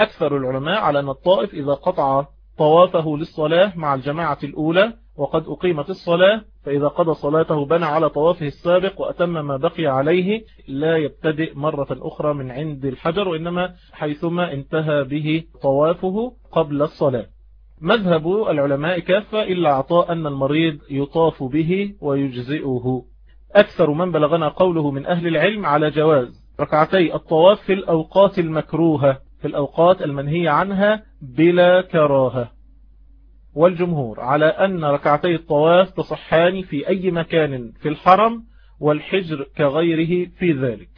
أكثر العلماء على أن الطائف إذا قطع طوافه للصلاة مع الجماعة الأولى وقد أقيمت الصلاة فإذا قضى صلاته بنى على طوافه السابق وأتم ما بقي عليه لا يبتدئ مرة أخرى من عند الحجر وإنما حيثما انتهى به طوافه قبل الصلاة. مذهب العلماء كافة إلا عطاء أن المريض يطاف به ويجزئه. أكثر من بلغنا قوله من أهل العلم على جواز. ركعتي الطواف في الأوقات المكروهة في الأوقات المنهية عنها بلا كراهة. والجمهور على أن ركعتي الطواف تصحان في أي مكان في الحرم والحجر كغيره في ذلك.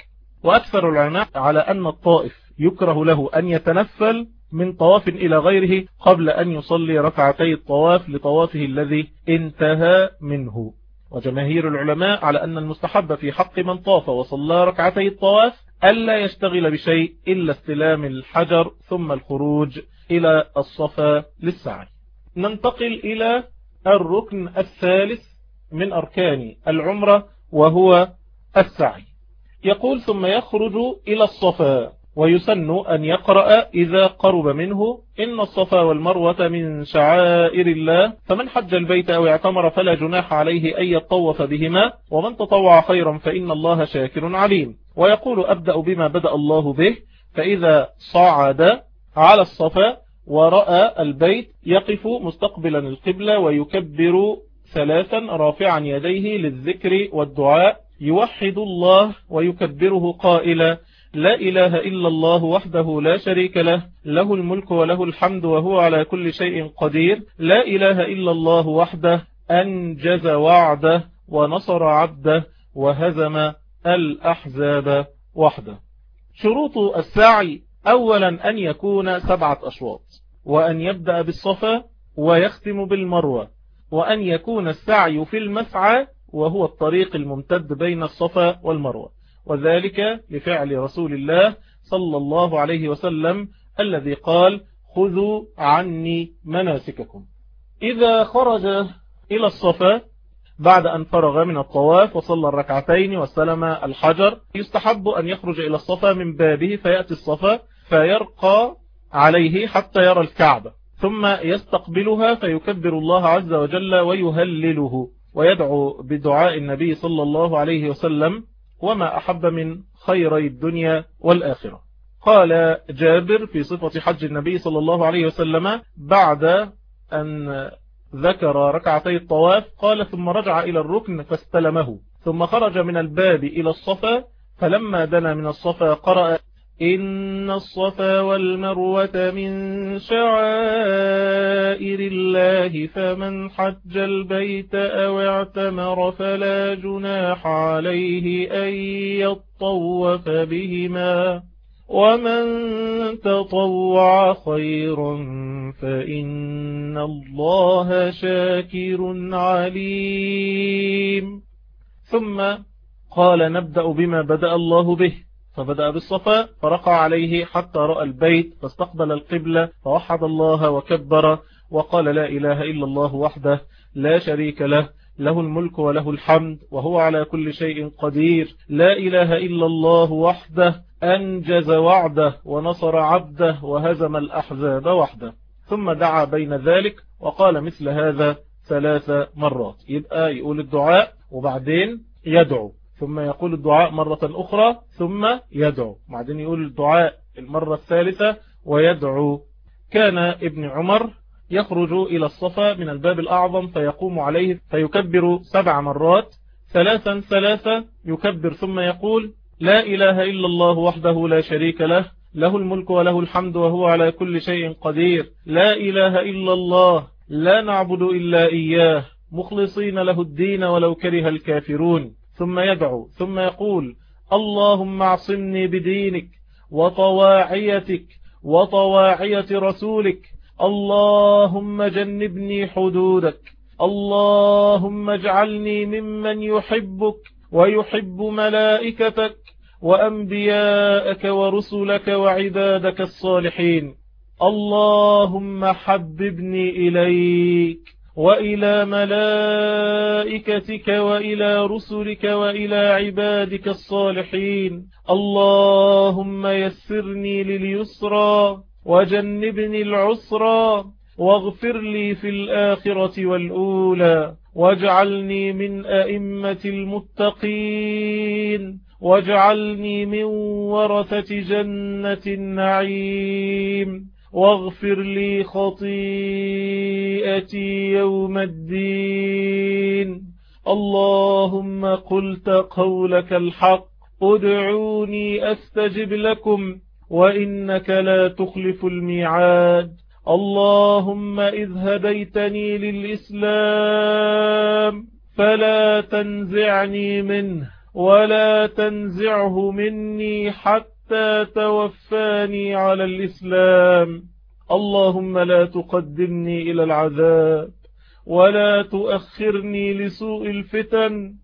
وأكثر العلماء على أن الطائف يكره له أن يتنفل من طواف إلى غيره قبل أن يصلي ركعتي الطواف لطوافه الذي انتهى منه. وجماهير العلماء على أن المستحب في حق من طاف وصلى ركعتي الطواف ألا يشتغل بشيء إلا استلام الحجر ثم الخروج إلى الصفا للسعي. ننتقل إلى الركن الثالث من أركان العمرة وهو السعي. يقول ثم يخرج إلى الصفا. ويسن أن يقرأ إذا قرب منه إن الصفا والمروة من شعائر الله فمن حج البيت أو اعتمر فلا جناح عليه أن يطوف بهما ومن تطوع خيرا فإن الله شاكر عليم. ويقول أبدأ بما بدأ الله به فإذا صعد على الصفا ورأى البيت يقف مستقبلا القبلة ويكبر ثلاثا رافعا يديه للذكر والدعاء يوحد الله ويكبره قائلا. لا إله إلا الله وحده لا شريك له له الملك وله الحمد وهو على كل شيء قدير. لا إله إلا الله وحده أنجز وعده ونصر عبده وهزم الأحزاب وحده. شروط السعي أولا أن يكون سبعة أشواط وأن يبدأ بالصفا ويختم بالمروة وأن يكون السعي في المسعى وهو الطريق الممتد بين الصفا والمروة. وذلك لفعل رسول الله صلى الله عليه وسلم الذي قال خذوا عني مناسككم. إذا خرج إلى الصفا بعد أن فرغ من الطواف وصلى الركعتين واستلم الحجر يستحب أن يخرج إلى الصفا من بابه فيأتي الصفا فيرقى عليه حتى يرى الكعبة ثم يستقبلها فيكبر الله عز وجل ويهلله ويدعو بدعاء النبي صلى الله عليه وسلم وما أحب من خيري الدنيا والآخرة. قال جابر في صفة حج النبي صلى الله عليه وسلم بعد أن ذكر ركعتي الطواف قال ثم رجع إلى الركن فاستلمه. ثم خرج من الباب إلى الصفا فلما دنا من الصفا قرأ إن الصفا والمروة من شعائر الله فمن حج البيت أو اعتمر فلا جناح عليه أن يطوف بهما ومن تطوع خيرا فإن الله شاكر عليم ثم قال نبدأ بما بدأ الله به فبدأ بالصفا فرقى عليه حتى رأى البيت فاستقبل القبلة فوحد الله وكبر وقال لا إله إلا الله وحده لا شريك له له الملك وله الحمد وهو على كل شيء قدير لا إله إلا الله وحده أنجز وعده ونصر عبده وهزم الأحزاب وحده. ثم دعا بين ذلك وقال مثل هذا ثلاث مرات. يبقى يقول الدعاء وبعدين يدعو. ثم يقول الدعاء مرة أخرى ثم يدعو. بعدين يقول الدعاء المرة الثالثة ويدعو. كان ابن عمر يخرج إلى الصفا من الباب الأعظم فيقوم عليه فيكبر سبع مرات ثلاثا ثلاثا يكبر ثم يقول لا إله إلا الله وحده لا شريك له له الملك وله الحمد وهو على كل شيء قدير. لا إله إلا الله لا نعبد إلا إياه مخلصين له الدين ولو كره الكافرون. ثم يدعو ثم يقول اللهم اعصمني بدينك وطواعيتك وطواعية رسولك. اللهم جنبني حدودك. اللهم اجعلني ممن يحبك ويحب ملائكتك وأنبياءك ورسلك وعبادك الصالحين. اللهم حببني إليك. وإلى ملائكتك وإلى رسلك وإلى عبادك الصالحين. اللهم يسرني لليسرى وجنبني العسرى واغفر لي في الآخرة والأولى واجعلني من أئمة المتقين. واجعلني من ورثة جنة النعيم. واغفر لي خطيئتي يوم الدين. اللهم قلت قولك الحق ادعوني أستجب لكم وإنك لا تخلف الميعاد. اللهم إذ هديتني للإسلام فلا تنزعني منه ولا تنزعه مني حتى توفاني على الإسلام. اللهم لا تقدمني إلى العذاب ولا تؤخرني لسوء الفتن.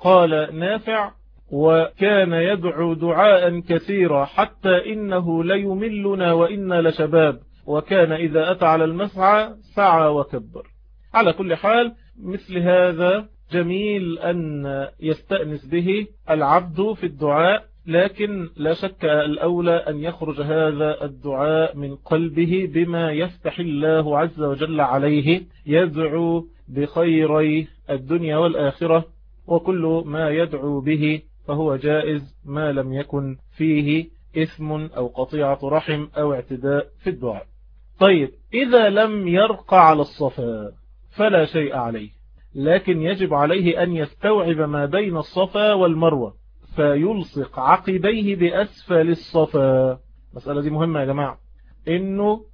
قال نافع وكان يدعو دعاء كثيرا حتى إنه ليملنا وإنا لشباب. وكان إذا أتى على المسعى سعى وكبر. على كل حال مثل هذا جميل أن يستأنس به العبد في الدعاء. لكن لا شك الأولى أن يخرج هذا الدعاء من قلبه بما يفتح الله عز وجل عليه يدعو بخيري الدنيا والآخرة وكل ما يدعو به فهو جائز ما لم يكن فيه إثم أو قطيعة رحم أو اعتداء في الدعاء. طيب إذا لم يرقى على الصفا فلا شيء عليه لكن يجب عليه أن يستوعب ما بين الصفا والمروة. فيلصق عقبيه بأسفل الصفا. مسألة دي مهمة يا جماعة. إنه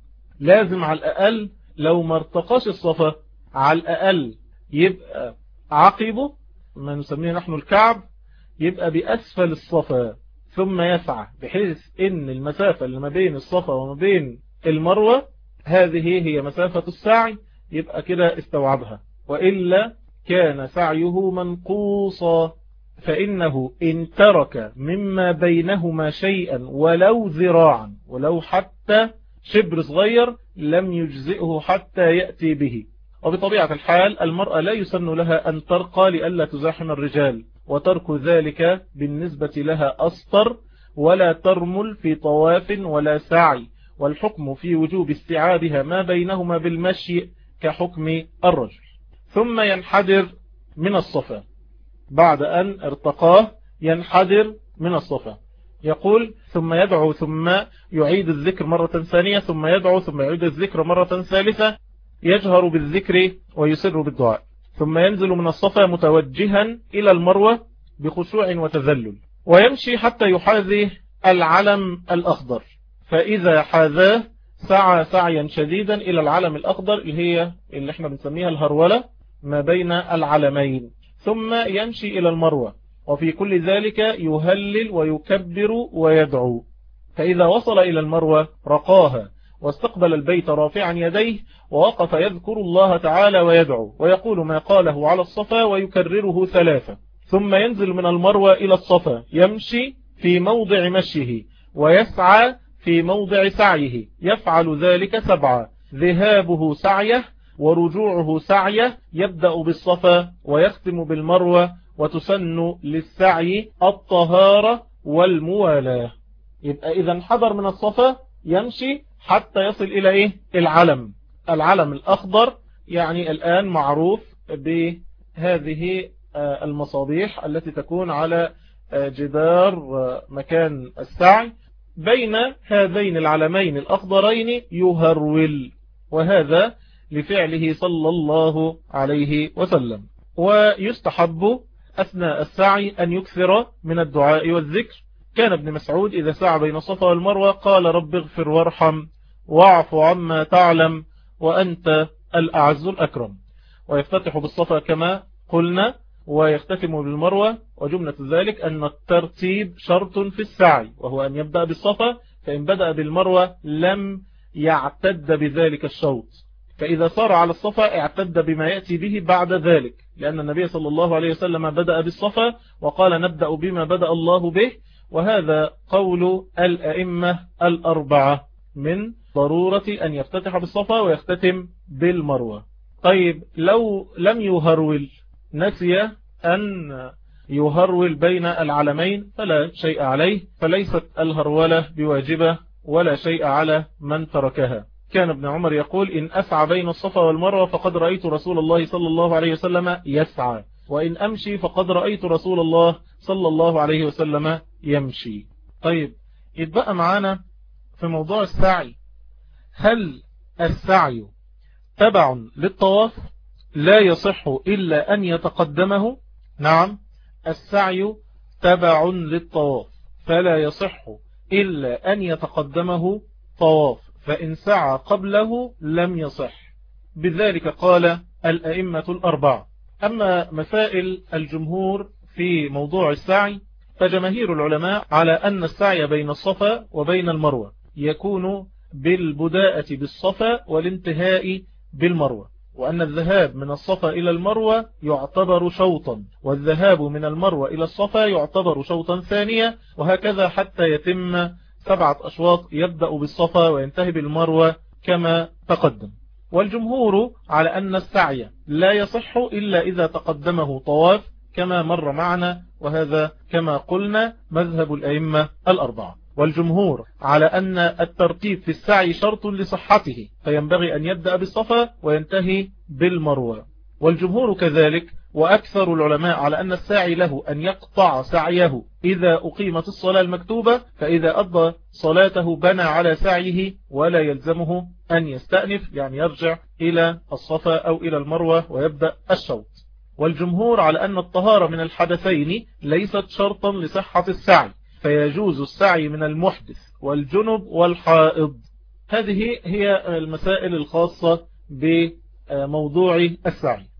لازم على الأقل لو ما ارتقاش الصفا على الأقل يبقى عقبه ما نسميه نحن الكعب يبقى بأسفل الصفا. ثم يسعى بحيث إن المسافة اللي ما بين الصفا وما بين المروة هذه هي مسافة السعي يبقى كده استوعبها. وإلا كان سعيه منقوصا. فإنه إن ترك مما بينهما شيئا ولو ذراعا ولو حتى شبر صغير لم يجزئه حتى يأتي به. وبطبيعة الحال المرأة لا يسن لها أن ترقى لألا تزاحم الرجال وترك ذلك بالنسبة لها أسطر ولا ترمل في طواف ولا سعي. والحكم في وجوب استيعابها ما بينهما بالمشي كحكم الرجل. ثم ينحدر من الصفا. بعد أن ارتقاه ينحدر من الصفا. يقول ثم يدعو ثم يعيد الذكر مرة ثانية ثم يدعو ثم يعيد الذكر مرة ثالثة يجهر بالذكر ويسر بالدعاء. ثم ينزل من الصفا متوجها إلى المروة بخشوع وتذلل ويمشي حتى يحاذي العلم الأخضر. فإذا حاذاه سعى سعيا شديدا إلى العلم الأخضر اللي هي اللي إحنا بنسميها الهرولة ما بين العلمين. ثم يمشي إلى المروة. وفي كل ذلك يهلل ويكبر ويدعو. فإذا وصل إلى المروة رقاها واستقبل البيت رافعا يديه ووقف يذكر الله تعالى ويدعو ويقول ما قاله على الصفا ويكرره ثلاثة. ثم ينزل من المروة إلى الصفا يمشي في موضع مشيه ويسعى في موضع سعيه. يفعل ذلك سبعة. ذهابه سعيه ورجوعه سعيه يبدأ بالصفا ويختم بالمروة وتسن للسعي الطهارة والموالاة. يبقى إذا حضر من الصفا يمشي حتى يصل إلى إيه؟ العلم. العلم الأخضر يعني الآن معروف بهذه المصابيح التي تكون على جدار مكان السعي. بين هذين العلمين الأخضرين يهرول وهذا لفعله صلى الله عليه وسلم. ويستحب أثناء السعي أن يكثر من الدعاء والذكر. كان ابن مسعود إذا سعى بين الصفا والمروة قال رب اغفر وارحم واعف عما تعلم وأنت الأعز الأكرم. ويفتتح بالصفا كما قلنا ويختتم بالمروة. وجملة ذلك أن الترتيب شرط في السعي وهو أن يبدأ بالصفا فإن بدأ بالمروة لم يعتد بذلك الشوط. فإذا صار على الصفا اعتد بما يأتي به بعد ذلك. لأن النبي صلى الله عليه وسلم بدأ بالصفا وقال نبدأ بما بدأ الله به. وهذا قول الأئمة الأربعة من ضرورة أن يفتتح بالصفا ويختتم بالمروة. طيب لو لم يهرول نسي أن يهرول بين العلمين فلا شيء عليه فليست الهرولة بواجبة ولا شيء على من تركها. كان ابن عمر يقول إن أسعى بين الصفا والمروة فقد رأيت رسول الله صلى الله عليه وسلم يسعى. وإن أمشي فقد رأيت رسول الله صلى الله عليه وسلم يمشي. طيب يتبقى معانا في موضوع السعي. هل السعي تبع للطواف؟ لا يصح إلا أن يتقدمه؟ نعم السعي تبع للطواف فلا يصح إلا أن يتقدمه طواف. فإن سعى قبله لم يصح. بذلك قال الأئمة الأربعة. أما مسائل الجمهور في موضوع السعي فجماهير العلماء على أن السعي بين الصفا وبين المروة يكون بالبداءة بالصفا والانتهاء بالمروة وأن الذهاب من الصفا إلى المروة يعتبر شوطا والذهاب من المروة إلى الصفا يعتبر شوطا ثانية وهكذا حتى يتم سبعة أشواط يبدأ بالصفا وينتهي بالمروة كما تقدم. والجمهور على أن السعي لا يصح إلا إذا تقدمه طواف كما مر معنا وهذا كما قلنا مذهب الأئمة الأربعة. والجمهور على أن الترتيب في السعي شرط لصحته فينبغي أن يبدأ بالصفا وينتهي بالمروة. والجمهور كذلك وأكثر العلماء على أن الساعي له أن يقطع سعيه. إذا أقيمت الصلاة المكتوبة فإذا أضى صلاته بنى على سعيه ولا يلزمه أن يستأنف يعني يرجع إلى الصفا أو إلى المروة ويبدأ الشوط. والجمهور على أن الطهارة من الحدثين ليست شرطا لصحة السعي فيجوز السعي من المحدث والجنب والحائض. هذه هي المسائل الخاصة بموضوع السعي.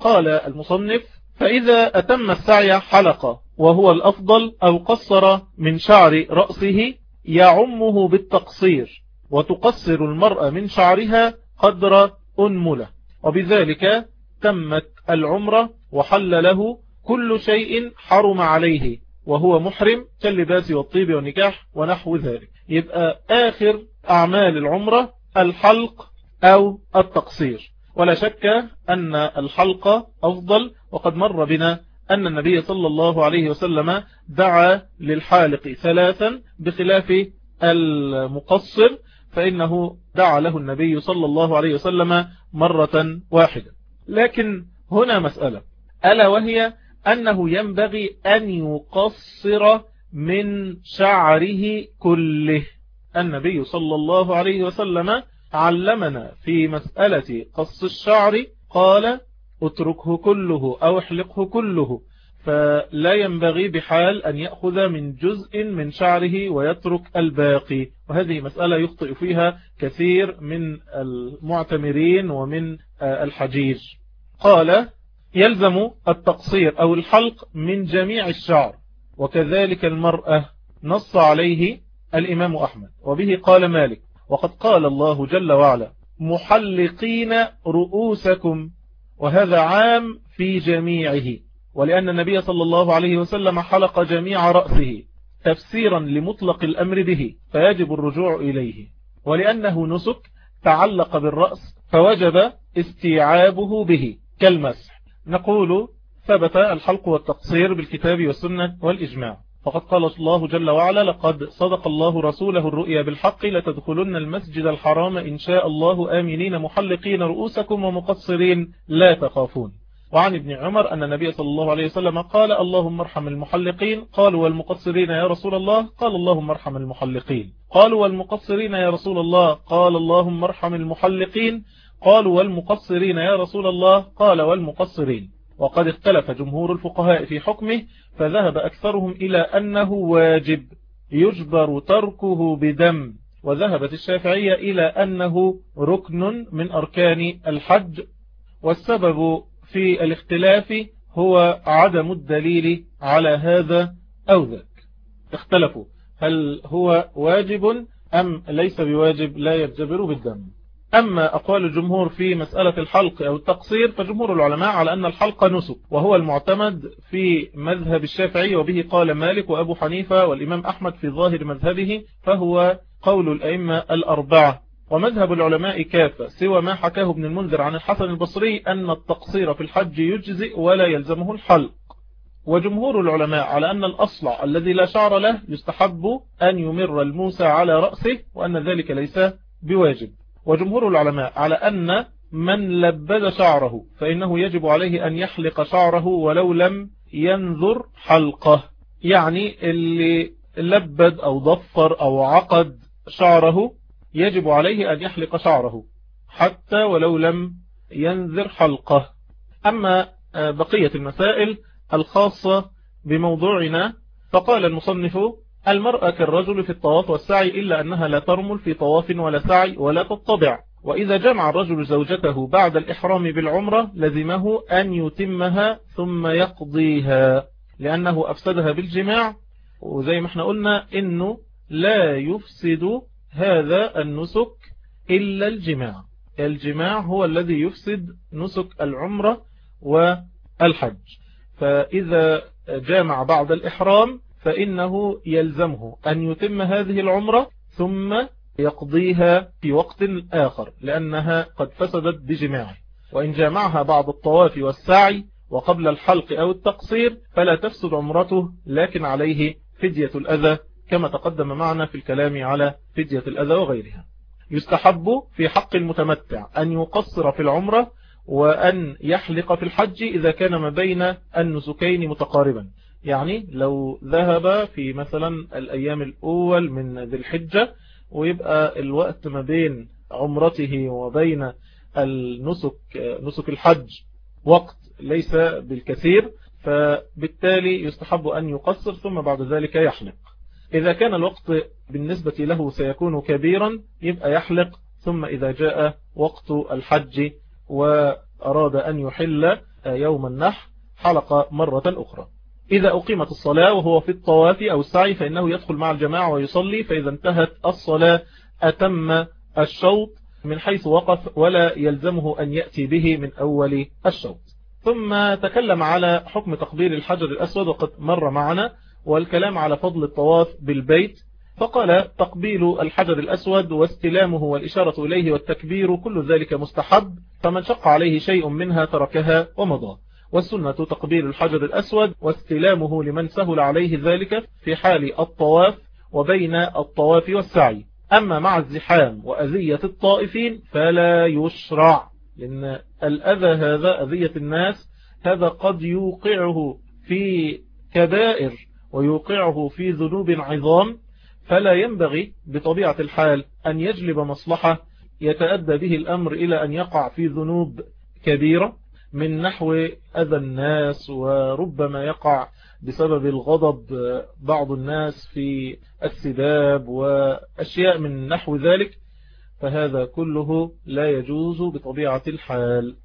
قال المصنف فإذا أتم السعي حلقة وهو الأفضل أو قصر من شعر رأسه يعمه بالتقصير وتقصر المرأة من شعرها قدر أنملة. وبذلك تمت العمرة وحل له كل شيء حرم عليه وهو محرم كاللباس والطيب والنكاح ونحو ذلك. يبقى آخر أعمال العمرة الحلق أو التقصير. ولا شك أن الحلق أفضل وقد مر بنا أن النبي صلى الله عليه وسلم دعا للحالق ثلاثا بخلاف المقصر فإنه دعا له النبي صلى الله عليه وسلم مرة واحدة. لكن هنا مسألة. ألا وهي أنه ينبغي أن يقصر من شعره كله. النبي صلى الله عليه وسلم علمنا في مسألة قص الشعر قال اتركه كله أو احلقه كله. فلا ينبغي بحال أن يأخذ من جزء من شعره ويترك الباقي. وهذه مسألة يخطئ فيها كثير من المعتمرين ومن الحجيج. قال يلزم التقصير أو الحلق من جميع الشعر. وكذلك المرأة نص عليه الإمام أحمد. وبه قال مالك وقد قال الله جل وعلا محلقين رؤوسكم وهذا عام في جميعه. ولأن النبي صلى الله عليه وسلم حلق جميع رأسه تفسيرا لمطلق الأمر به فيجب الرجوع إليه. ولأنه نسك تعلق بالرأس فوجب استيعابه به كالمسح. نقول ثبت الحلق والتقصير بالكتاب والسنة والإجماع. فقد قال الله جل وعلا لقد صدق الله رسوله الرؤيا بالحق لتدخلن المسجد الحرام إن شاء الله آمنين محلقين رؤوسكم ومقصرين لا تخافون. وعن ابن عمر أن النبي صلى الله عليه وسلم قال اللهم ارحم المحلقين. قالوا والمقصرين يا رسول الله. قال اللهم ارحم المحلقين. قالوا والمقصرين يا رسول الله. قال اللهم ارحم المحلقين. قالوا والمقصرين يا رسول الله. قال والمقصرين. وقد اختلف جمهور الفقهاء في حكمه فذهب أكثرهم إلى أنه واجب يجبر تركه بدم. وذهبت الشافعية إلى أنه ركن من أركان الحج والسبب في الاختلاف هو عدم الدليل على هذا أو ذاك. اختلفوا هل هو واجب أم ليس بواجب لا يجبر بالدم. أما أقوال الجمهور في مسألة الحلق أو التقصير فجمهور العلماء على أن الحلق نسك وهو المعتمد في مذهب الشافعي وبه قال مالك وأبو حنيفة والإمام أحمد في ظاهر مذهبه فهو قول الأئمة الأربعة. ومذهب العلماء كافة سوى ما حكاه ابن المنذر عن الحسن البصري أن التقصير في الحج يجزئ ولا يلزمه الحلق. وجمهور العلماء على أن الأصلع الذي لا شعر له يستحب أن يمر الموسى على رأسه وأن ذلك ليس بواجب. وجمهور العلماء على أن من لبد شعره فإنه يجب عليه أن يحلق شعره ولو لم ينظر حلقه. يعني اللي لبد أو ضفر أو عقد شعره يجب عليه أن يحلق شعره حتى ولو لم ينذر حلقه. أما بقية المسائل الخاصة بموضوعنا فقال المصنف المرأة كالرجل في الطواف والسعي إلا أنها لا ترمل في طواف ولا سعي ولا تطبع. وإذا جمع الرجل زوجته بعد الإحرام بالعمرة لزمه أن يتمها ثم يقضيها لأنه أفسدها بالجماع. وزي ما إحنا قلنا إنه لا يفسد هذا النسك إلا الجماع. الجماع هو الذي يفسد نسك العمرة والحج. فإذا جامع بعد الإحرام فإنه يلزمه أن يتم هذه العمرة ثم يقضيها في وقت آخر لأنها قد فسدت بجماعه. وإن جامعها بعد الطواف والسعي وقبل الحلق أو التقصير فلا تفسد عمرته لكن عليه فدية الأذى كما تقدم معنا في الكلام على فدية الأذى وغيرها. يستحب في حق المتمتع أن يقصر في العمرة وأن يحلق في الحج إذا كان ما بين النسكين متقاربا. يعني لو ذهب في مثلا الأيام الأول من ذي الحجة ويبقى الوقت ما بين عمرته وبين النسك نسك الحج وقت ليس بالكثير فبالتالي يستحب أن يقصر ثم بعد ذلك يحلق. إذا كان الوقت بالنسبة له سيكون كبيرا يبقى يحلق ثم إذا جاء وقت الحج وأراد أن يحل يوم النحر حلق مرة أخرى. إذا أقيمت الصلاة وهو في الطواف أو السعي فإنه يدخل مع الجماعة ويصلي فإذا انتهت الصلاة أتم الشوط من حيث وقف ولا يلزمه أن يأتي به من أول الشوط. ثم تكلم على حكم تقبيل الحجر الأسود وقد مر معنا والكلام على فضل الطواف بالبيت. فقال تقبيل الحجر الأسود واستلامه والإشارة إليه والتكبير كل ذلك مستحب فمن شق عليه شيء منها تركها ومضى. والسنة تقبيل الحجر الأسود واستلامه لمن سهل عليه ذلك في حال الطواف وبين الطواف والسعي. أما مع الزحام وأذية الطائفين فلا يشرع. لأن الأذى هذا أذية الناس هذا قد يوقعه في كبائر ويوقعه في ذنوب عظام فلا ينبغي بطبيعة الحال أن يجلب مصلحة يتأدى به الأمر إلى أن يقع في ذنوب كبيرة. من نحو أذى الناس وربما يقع بسبب الغضب بعض الناس في السباب وأشياء من نحو ذلك فهذا كله لا يجوز بطبيعة الحال.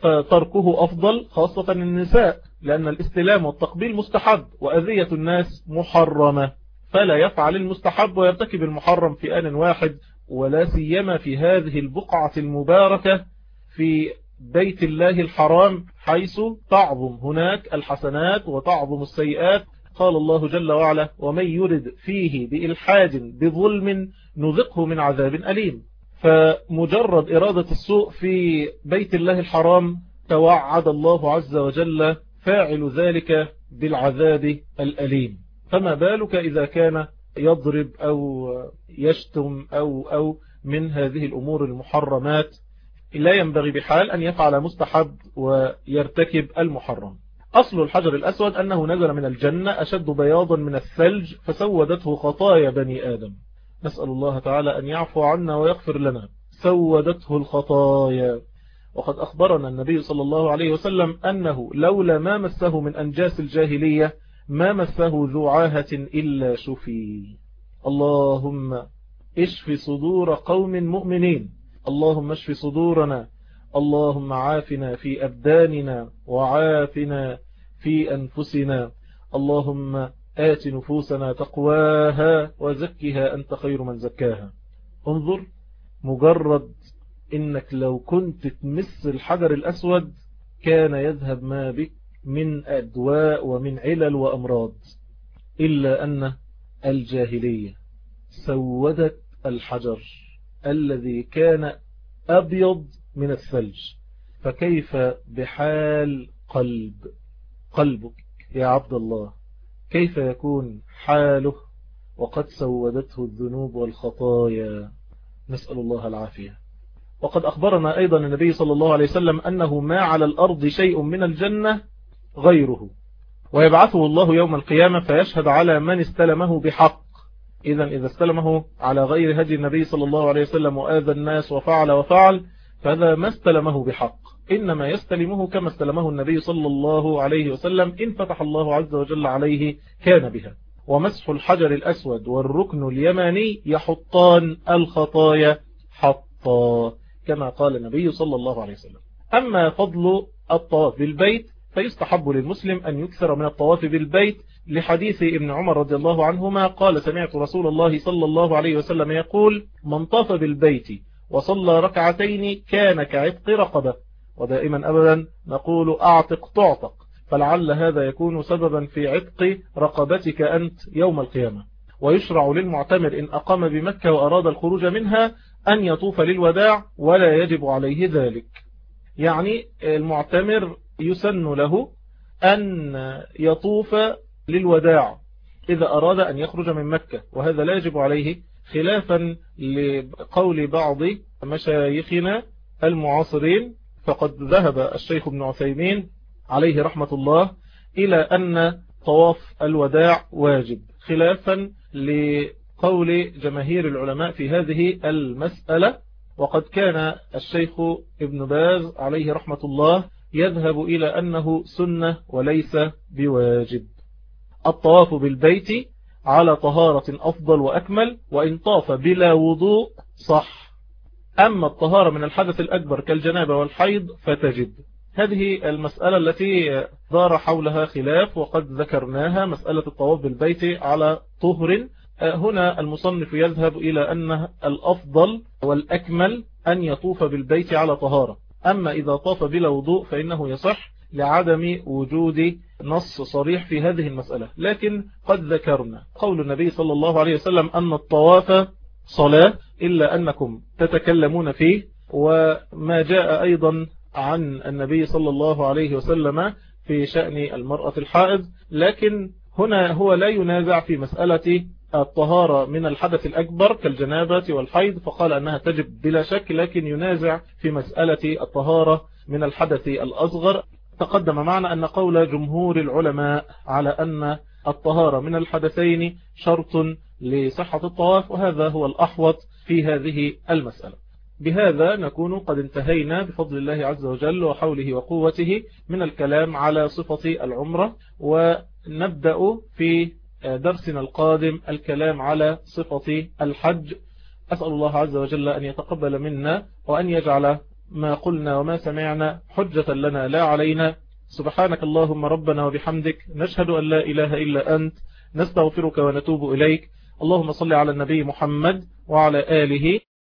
فتركه أفضل خاصة النساء لأن الاستلام والتقبيل مستحب وأذية الناس محرمة. فلا يفعل المستحب ويرتكب المحرم في آن واحد ولا سيما في هذه البقعة المباركة في بيت الله الحرام حيث تعظم هناك الحسنات وتعظم السيئات. قال الله جل وعلا ومن يرد فيه بإلحاد بظلم نذقه من عذاب أليم. فمجرد إرادة السوء في بيت الله الحرام توعد الله عز وجل فاعل ذلك بالعذاب الأليم. فما بالك إذا كان يضرب أو يشتم أو, أو من هذه الأمور المحرمات؟ لا ينبغي بحال أن يفعل مستحب ويرتكب المحرم. أصل الحجر الأسود أنه نزل من الجنة أشد بياضا من الثلج فسودته خطايا بني آدم. نسأل الله تعالى أن يعفو عنا ويغفر لنا. سودته الخطايا. وقد أخبرنا النبي صلى الله عليه وسلم أنه لولا ما مسه من أنجاس الجاهلية ما مسه ذو عاهة إلا شفي. اللهم اشف صدور قوم مؤمنين. اللهم اشف صدورنا اللهم عافنا في أبداننا وعافنا في أنفسنا اللهم آت نفوسنا تقواها وزكها أنت خير من زكاها. انظر مجرد إنك لو كنت تمس الحجر الأسود كان يذهب ما بك من أدواء ومن علل وأمراض إلا أن الجاهلية سودت الحجر. الذي كان أبيض من الثلج. فكيف بحال قلب؟ قلبك يا عبد الله كيف يكون حاله؟ وقد سودته الذنوب والخطايا. نسأل الله العافية. وقد أخبرنا أيضا النبي صلى الله عليه وسلم أنه ما على الأرض شيء من الجنة غيره. ويبعثه الله يوم القيامة فيشهد على من استلمه بحق. إذا إذا استلمه على غير هدي النبي صلى الله عليه وسلم وآذى الناس وفعل وفعل فهذا ما استلمه بحق. إنما يستلمه كما استلمه النبي صلى الله عليه وسلم إن فتح الله عز وجل عليه كان بها. ومسح الحجر الأسود والركن اليماني يحطان الخطايا حطا كما قال النبي صلى الله عليه وسلم. أما فضل الطواف بالبيت فيستحب للمسلم أن يكثر من الطواف بالبيت لحديث ابن عمر رضي الله عنهما قال سمعت رسول الله صلى الله عليه وسلم يقول من طاف بالبيت وصلى ركعتين كان كعتق رقبة ودائما أبدا نقول أعتق تعتق فلعل هذا يكون سببا في عتق رقبتك أنت يوم القيامة. ويشرع للمعتمر إن أقام بمكة وأراد الخروج منها أن يطوف للوداع ولا يجب عليه ذلك. يعني المعتمر يسن له أن يطوف للوداع. إذا أراد أن يخرج من مكة وهذا لا يجب عليه خلافا لقول بعض مشايخنا المعاصرين فقد ذهب الشيخ ابن عثيمين عليه رحمة الله إلى أن طواف الوداع واجب خلافا لقول جماهير العلماء في هذه المسألة. وقد كان الشيخ ابن باز عليه رحمة الله يذهب إلى أنه سنة وليس بواجب. الطواف بالبيت على طهارة أفضل وأكمل وإن طاف بلا وضوء صح. أما الطهارة من الحدث الأكبر كالجنابة والحيض فتجد. هذه المسألة التي دار حولها خلاف وقد ذكرناها مسألة الطواف بالبيت على طهر. هنا المصنف يذهب إلى أن الأفضل والأكمل أن يطوف بالبيت على طهارة. أما إذا طاف بلا وضوء فإنه يصح. لعدم وجود نص صريح في هذه المسألة. لكن قد ذكرنا قول النبي صلى الله عليه وسلم أن الطواف صلاة إلا أنكم تتكلمون فيه وما جاء أيضا عن النبي صلى الله عليه وسلم في شأن المرأة الحائض. لكن هنا هو لا ينازع في مسألة الطهارة من الحدث الأكبر كالجنابة والحيض فقال أنها تجب بلا شك لكن ينازع في مسألة الطهارة من الحدث الأصغر. تقدم معنا أن قول جمهور العلماء على أن الطهارة من الحدثين شرط لصحة الطواف وهذا هو الأحوط في هذه المسألة. بهذا نكون قد انتهينا بفضل الله عز وجل وحوله وقوته من الكلام على صفة العمرة ونبدأ في درسنا القادم الكلام على صفة الحج. أسأل الله عز وجل أن يتقبل منا وأن يجعل ما قلنا وما سمعنا حجة لنا لا علينا. سبحانك اللهم ربنا وبحمدك نشهد أن لا إله إلا أنت نستغفرك ونتوب إليك. اللهم صل على النبي محمد وعلى آله.